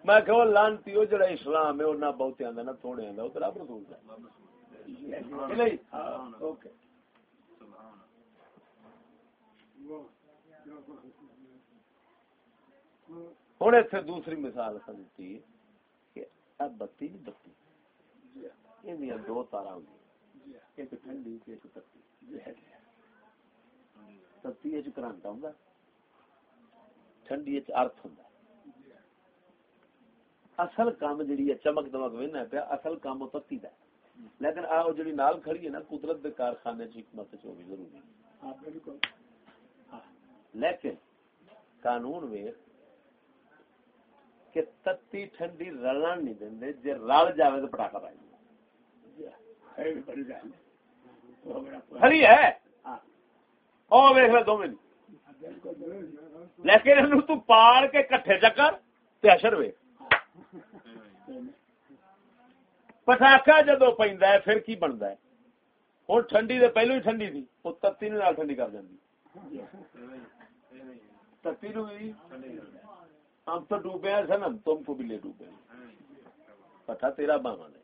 میں کہ لانتی وہ جڑا اسلام ہے وہ نہ بہت آدھا نہ تھوڑے آدھا وہ رب رسول نہیں ہوں اتنے دوسری مثال دیتی کہ بتی بتی یہ دو تارا ہوں ایک ٹھنڈی ایک تتی تتی کرانٹا ہوں ٹھنڈی ارتھ ہوں اصل کام جڑی ہے چمک دمک وہنا پیا اصل کام وہ تتی کا لیکن آ جڑی نال کھڑی ہے نا قدرت دے کارخانے چ حکمت چ ضروری ہے۔ لیکن قانون ویخ کہ تتی ٹھنڈی رلن نہیں دیں جی رل جائے تو پٹاخا پائے کھڑی ہے۔ او ویخ لے دو منٹ۔ لیکن تو پاڑ کے کٹھے چکر تے وے پٹاخا جدو پہ پھر کی بنتا ہے؟ ہوں ٹھنڈی تو پہلو ہی ٹھنڈی تھی وہ تتی ٹھنڈی کر دیں تتی نو ہم تو ڈوبے ہیں سنم تم کو بھی لے ڈوبے پتا تیرا باوا نے۔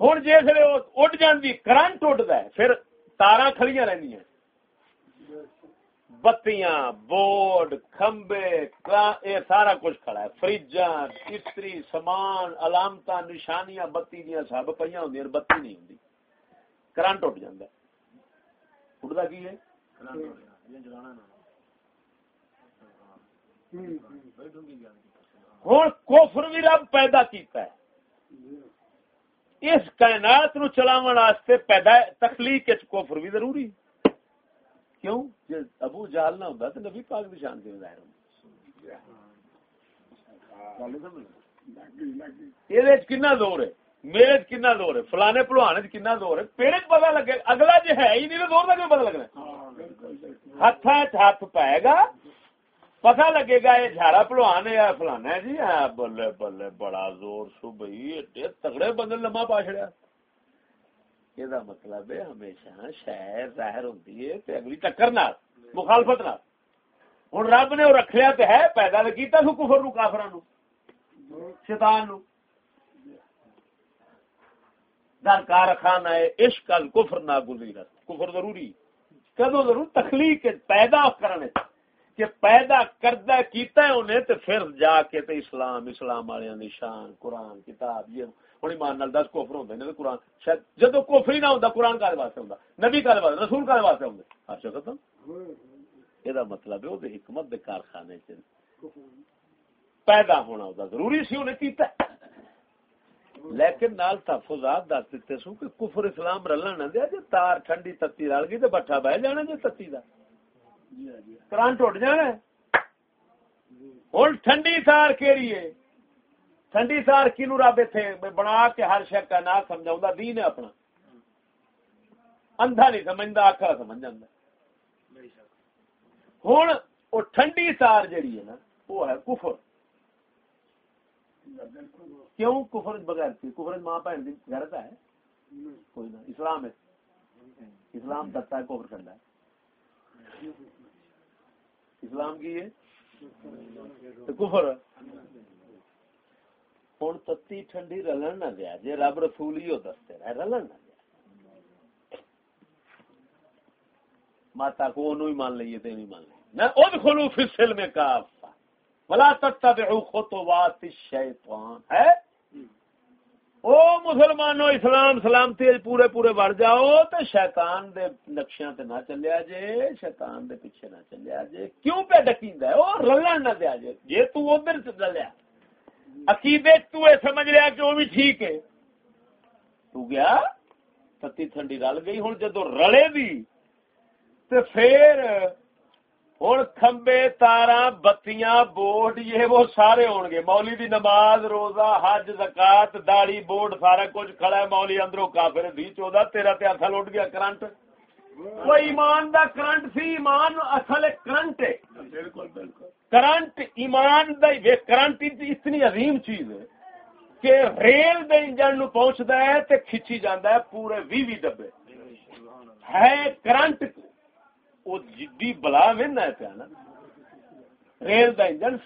ہوں جس اڈ جاندی کرنٹ اڈتا ہے پھر تارا کھڑیاں رہی بتیاں بورڈ کھمبے یہ سارا کچھ کھڑا ہے۔ فریجاں استری سامان علامت نشانیاں بتی دیا سب پہ ہوں بتی نہیں ہوں کرنٹ اٹھ جا اٹھتا کی ہے؟ ہوں۔ کوفر بھی رب پیدا کیتا ہے۔ اس کائنات نو چلاو واسطے پیدا تخلیق کوفر بھی ضروری کیوں؟ جی ابو جال نہ ہوتا تو نبی پاک نشان کے ظاہر ہوں یہ کنا دور ہے؟ میرے کنا دور ہے؟ فلانے پلوانے کنا دور ہے؟ پیڑ پتا لگے، اگلا جو ہے ہی نہیں دور کا کیوں پتا لگنا ہاتھ ہاتھ پائے گا پتا لگے گا یہ جھارا پلوان ہے یا فلانا جی ہاں بلے بلے، بڑا زور سو بھائی ایڈے تگڑے بندے لما پا چڑیا یہ مطلب ہے ہمیشہ شہر ظاہر ہوتی ہے تے اگلی ٹکر نال، مخالفت نہ ہوں رب نے رکھ لیا تو ہے، پیدا تو کیتا سو کفر نو کافر شیطان نو۔ در کارخانہ عشق کفر نہ گزری کفر ضروری کدو ضرور تخلیق پیدا کرنے کہ پیدا کردہ کیتا ہے انہیں تو پھر جا کے تے اسلام اسلام والے نشان قرآن، کتاب، یہ ہوں ایمان نال دس کوفر ہوتے ہیں قرآن شاید جدو کوفر ہی نہ ہوتا قرآن کا واسطے ہوتا نبی کا واسطے، رسول کا واسطے ہوتے اچھا ختم یہ مطلب ہے وہ حکمت دے کارخانے چ پیدا ہونا ہوتا ضروری سی انہیں کیتا لیکن نال تحفظات دس دیتے سو کہ کفر اسلام رلن نہ دیا جی تار ٹھنڈی تتی رل گئی تو بٹھا بہ جانا جی تتی کا کرنٹ اٹھ جانا ہوں ٹھنڈی کیری ہے؟ ٹھنڈی سار کنو رب تھے بنا کے ہر شہ کا نہ سمجھا دین ہے اپنا۔ اندھا نہیں سمجھتا آخر سمجھ جانا ہوں وہ ٹھنڈی سار جیڑی ہے نا وہ ہے کفر۔ کیوں کفر بغیر تھی کفر ماں بہن کی غیرت ہے؟ کوئی نہ اسلام ہے۔ اسلام دتا ہے کفر کرنا ہے۔ اسلام کی ہے؟ کفر ہوں تتی ٹھنڈی رلن نہ دیا۔ جی رب رسول ہی دستے رہے، رلن نہ دیا۔ ماتا کو انہوں ہی مان لیے تو نہیں مان لیے نہ ادخلوا فی السلم کافا ولا تتبعوا خطوات الشیطان۔ ہے؟ او مسلمانو اسلام سلامتی پورے پورے بڑھ جاؤ تو شیطان دے نقشیاں تے نہ چلیا جے، شیطان دے پیچھے نہ چلیا جے۔ کیوں پہ ڈکیندا ہے؟ او رلن نہ دیا جے۔ جے تو ادھر چلیا عقیدے تو اے سمجھ لیا کہ وہ بھی ٹھیک ہے۔ تو گیا، تتی ٹھنڈی رل گئی۔ ہوں جدو رلے دی تو پھر ہوں کھمبے تارا بتیاں بورڈ یہ وہ سارے ہون گے مولی دی نماز روزہ حج زکات داڑی بورڈ سارا کچھ کھڑا ہے مولی اندروں کافر دی چودہ تیرا تے ہاتھ لوٹ گیا کرنٹ وہ ایمان دا کرنٹ سی ایمان اصل کرنٹ ہے بالکل بالکل کرنٹ ایمان دا کرنٹ اتنی عظیم چیز ہے کہ ریل دے انجن نو پہنچدا ہے تے کھچی جاندا ہے پورے 20 20 ڈبے ہے کرنٹ او جدی بلا ہے پیا نا۔ ریل دا انجن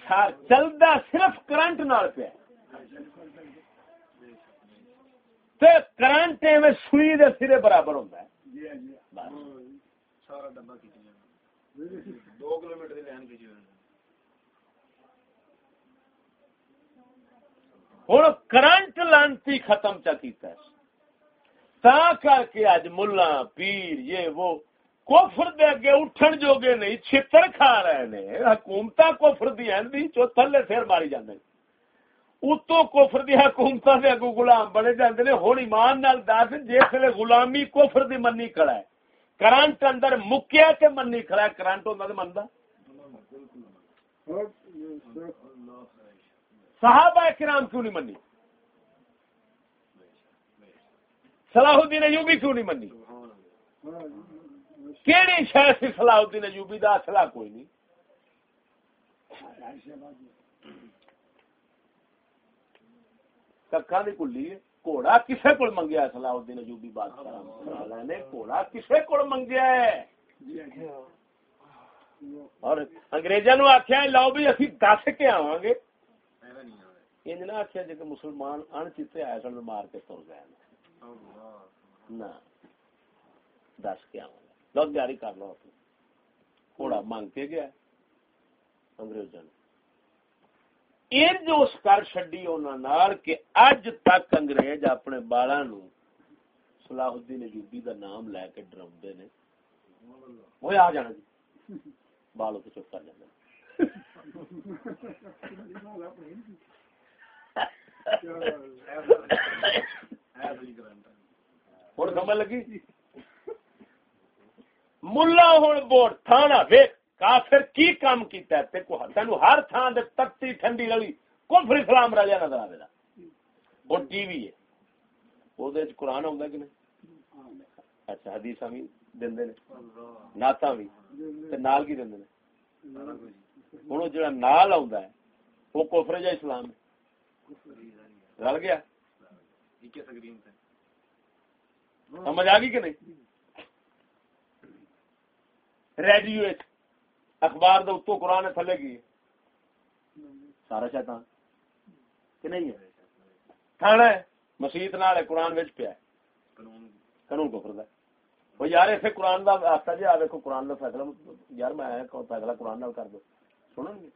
چلدا صرف کرنٹ نال پیا۔ تے کرنٹ سوئی دے سرے برابر ہوندا ہے۔ سارا ڈبا میٹر لین کھچی ہوں کرنٹ لانتی ختم چا کیتا ہے۔ تا کر کے اج ملا پیر یہ وہ۔ کوفر دے اگے اٹھن جوگے نہیں، چھتر کھا رہے نے۔ حکومت کوفر دی ہیں دی جو تھلے سر ماری جاندے اتو کوفر دی حکومت دے اگو غلام بنے جاندے نے۔ ہن ایمان نال دس، جس لے غلامی کوفر دی منی کھڑا ہے، کرنٹ اندر مکیا تے منی کھڑا ہے، کرنٹ ہوندا تے مندا۔ صحابہ کرام کیوں نہیں منی؟ صلاح الدین ایوبی کیوں نہیں منی؟ کیڑی شہر سی صلاح الدین ایوبی دا اصلہ کوئی نہیں۔ ککھا دی کلی، گھوڑا کسے کو منگیا صلاح الدین ایوبی بادشاہ؟ نے، گھوڑا کسے کو منگیا ہے؟ اور انگریزاں نو آخیا لاؤ بھی اسی دس کے آواں گے۔ انج نہ آخیا جی کہ مسلمان ان چیتے آئے سن مار کے تر گئے نہ، دس کے آؤں لوگ جاری کر لو اپنی گھوڑا مانگ کے گیا انگریزوں نے اس کر چڈی انہوں کہ اج تک انگریز اپنے بالا نو صلاح الدین ایوبی دا نام لے کے ڈراؤندے نے وہ آ جانا جی بالوں تو چپ کر جانا ہوں سمجھ لگی ملا ہوں بورڈ تھانا ویک کافر کی کام کیتا ہے؟ تین ہر تھان دے تختی ٹھنڈی رلی کفر اسلام رلیا نظر آئے گا۔ وہ ٹی وی ہے وہ قرآن آؤں کہ نہیں؟ اچھا حدیث بھی دے نعت بھی۔ نال کی دے ہوں جا نال آ وہ کوفر جا اسلام رل گیا؟ سمجھ آ گئی کہ نہیں؟ ریڈیو اخبار دے قرآن تھلے کی۔ سارا شیطان۔ کہ نہیں ہے؟ تھانا ہے مسیت نال قرآن وچ پیا قانون۔ کو فردا وہ یار ایتھے قرآن دا آتا جی آ دیکھو قرآن دا فیصلہ۔ یار میں آیا کو فیصلہ قرآن نال کر دو۔ سنن گے؟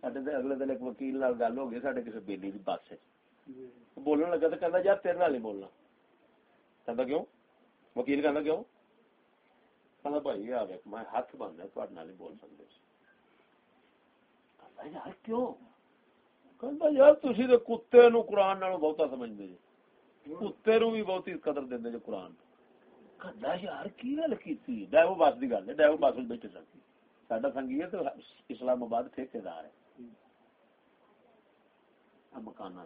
ساڈے تے اگلے دن ایک وکیل نال گل ہو گئی ساڈے کسی بیلی دی بس ہے بولن لگا تے کہندا یار تیرے نال نہیں بولنا۔ کہندا کیوں؟ وکیل کہندا کیوں؟ کہندا بھائی آ دیکھ میں ہاتھ بننا تہاڈے نال نہیں بول سکدے کہندا یار کیوں کہندا یار تسی تے کتے نو قرآن نال بہتا سمجھدے جی کتے نو بھی بہت قدر دیندے جو قرآن کہندا یار کی گل کیتی ڈیو بس دی گل ہے ڈیو بس وچ بیٹھے سن ساڈا سنگی ہے تو اسلام آباد ٹھیکیدار ہے مکان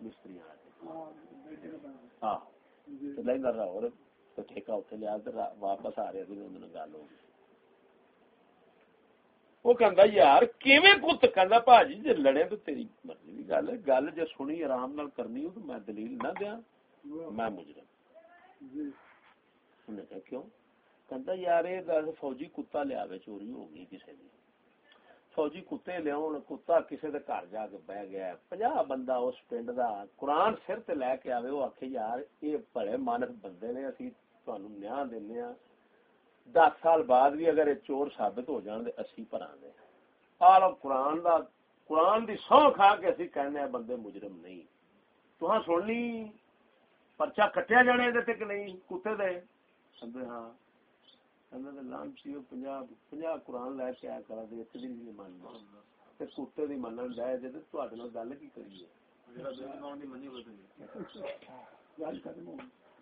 مستری اور ٹھیکہ اتنے لیا واپس آ رہے تھے گل ہو گئی۔ وہ کہندا یار کیویں کت کہندا بھاجی جے لڑے تو تیری مرضی دی گل ہے۔ گل جے سنی آرام نال کرنی ہو تو میں دلیل نہ دیاں میں مجرم۔ جی۔ انہیں کہا کیوں؟ کہندا یار اے گل فوجی کتا لیا وے؟ چوری ہو گئی کسے دی۔ فوجی کتے لیا کتا کسے دے گھر جا کے بہ گیا۔ 50 بندہ اس پنڈ دا قرآن سر تے لے کے آوے او آکھے یار اے بڑے مانت بندے نے اسی تانوں نیاں دینے ہاں دس سال بعد بھی اگر چور ثابت ہو جان دے اسی پر آنے آلو قرآن دا قرآن دی سو کھا کے اسی کہنے ہیں بندے مجرم نہیں تو ہاں سن لی پرچا کٹیا جانے دے تے کہ نہیں کتے دے سندے ہاں سندے دے لان چیو پنجاب پنجاب قرآن لے کے آیا کرا دے اتنی دی نہیں ماننا تے کتے دی ماننا لے دے تے تو آدھنا گل کی کریے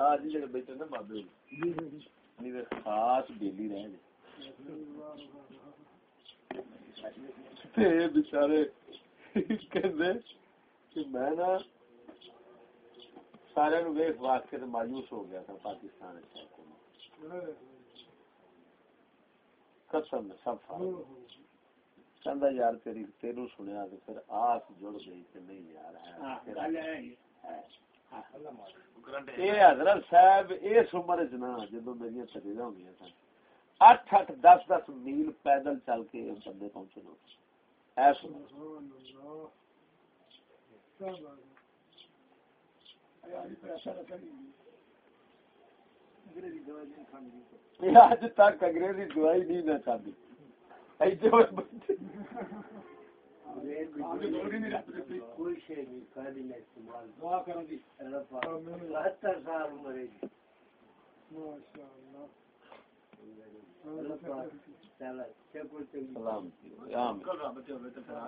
آج بیٹھے نا بابے۔ خاص بیلی رہ میں نا سارے مایوس ہو گیا تھا پاکستان قسم سب یار تیری تیرو سنیا تو پھر آس جڑ گئی کہ نہیں یار ہے۔ حضرت صاحب، اس عمر چنا جدو میری تقریر ہو سن۔ اٹھ اٹھ دس دس میل پیدل چل کے بندے پہنچے نو۔ اج تک انگریزی دوائی نہیں نہ چاہتی۔ کوئی شے نہیں استعمال دعا سال عمر ہے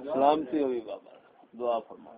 سلامتی ہوئی بابا دعا فرما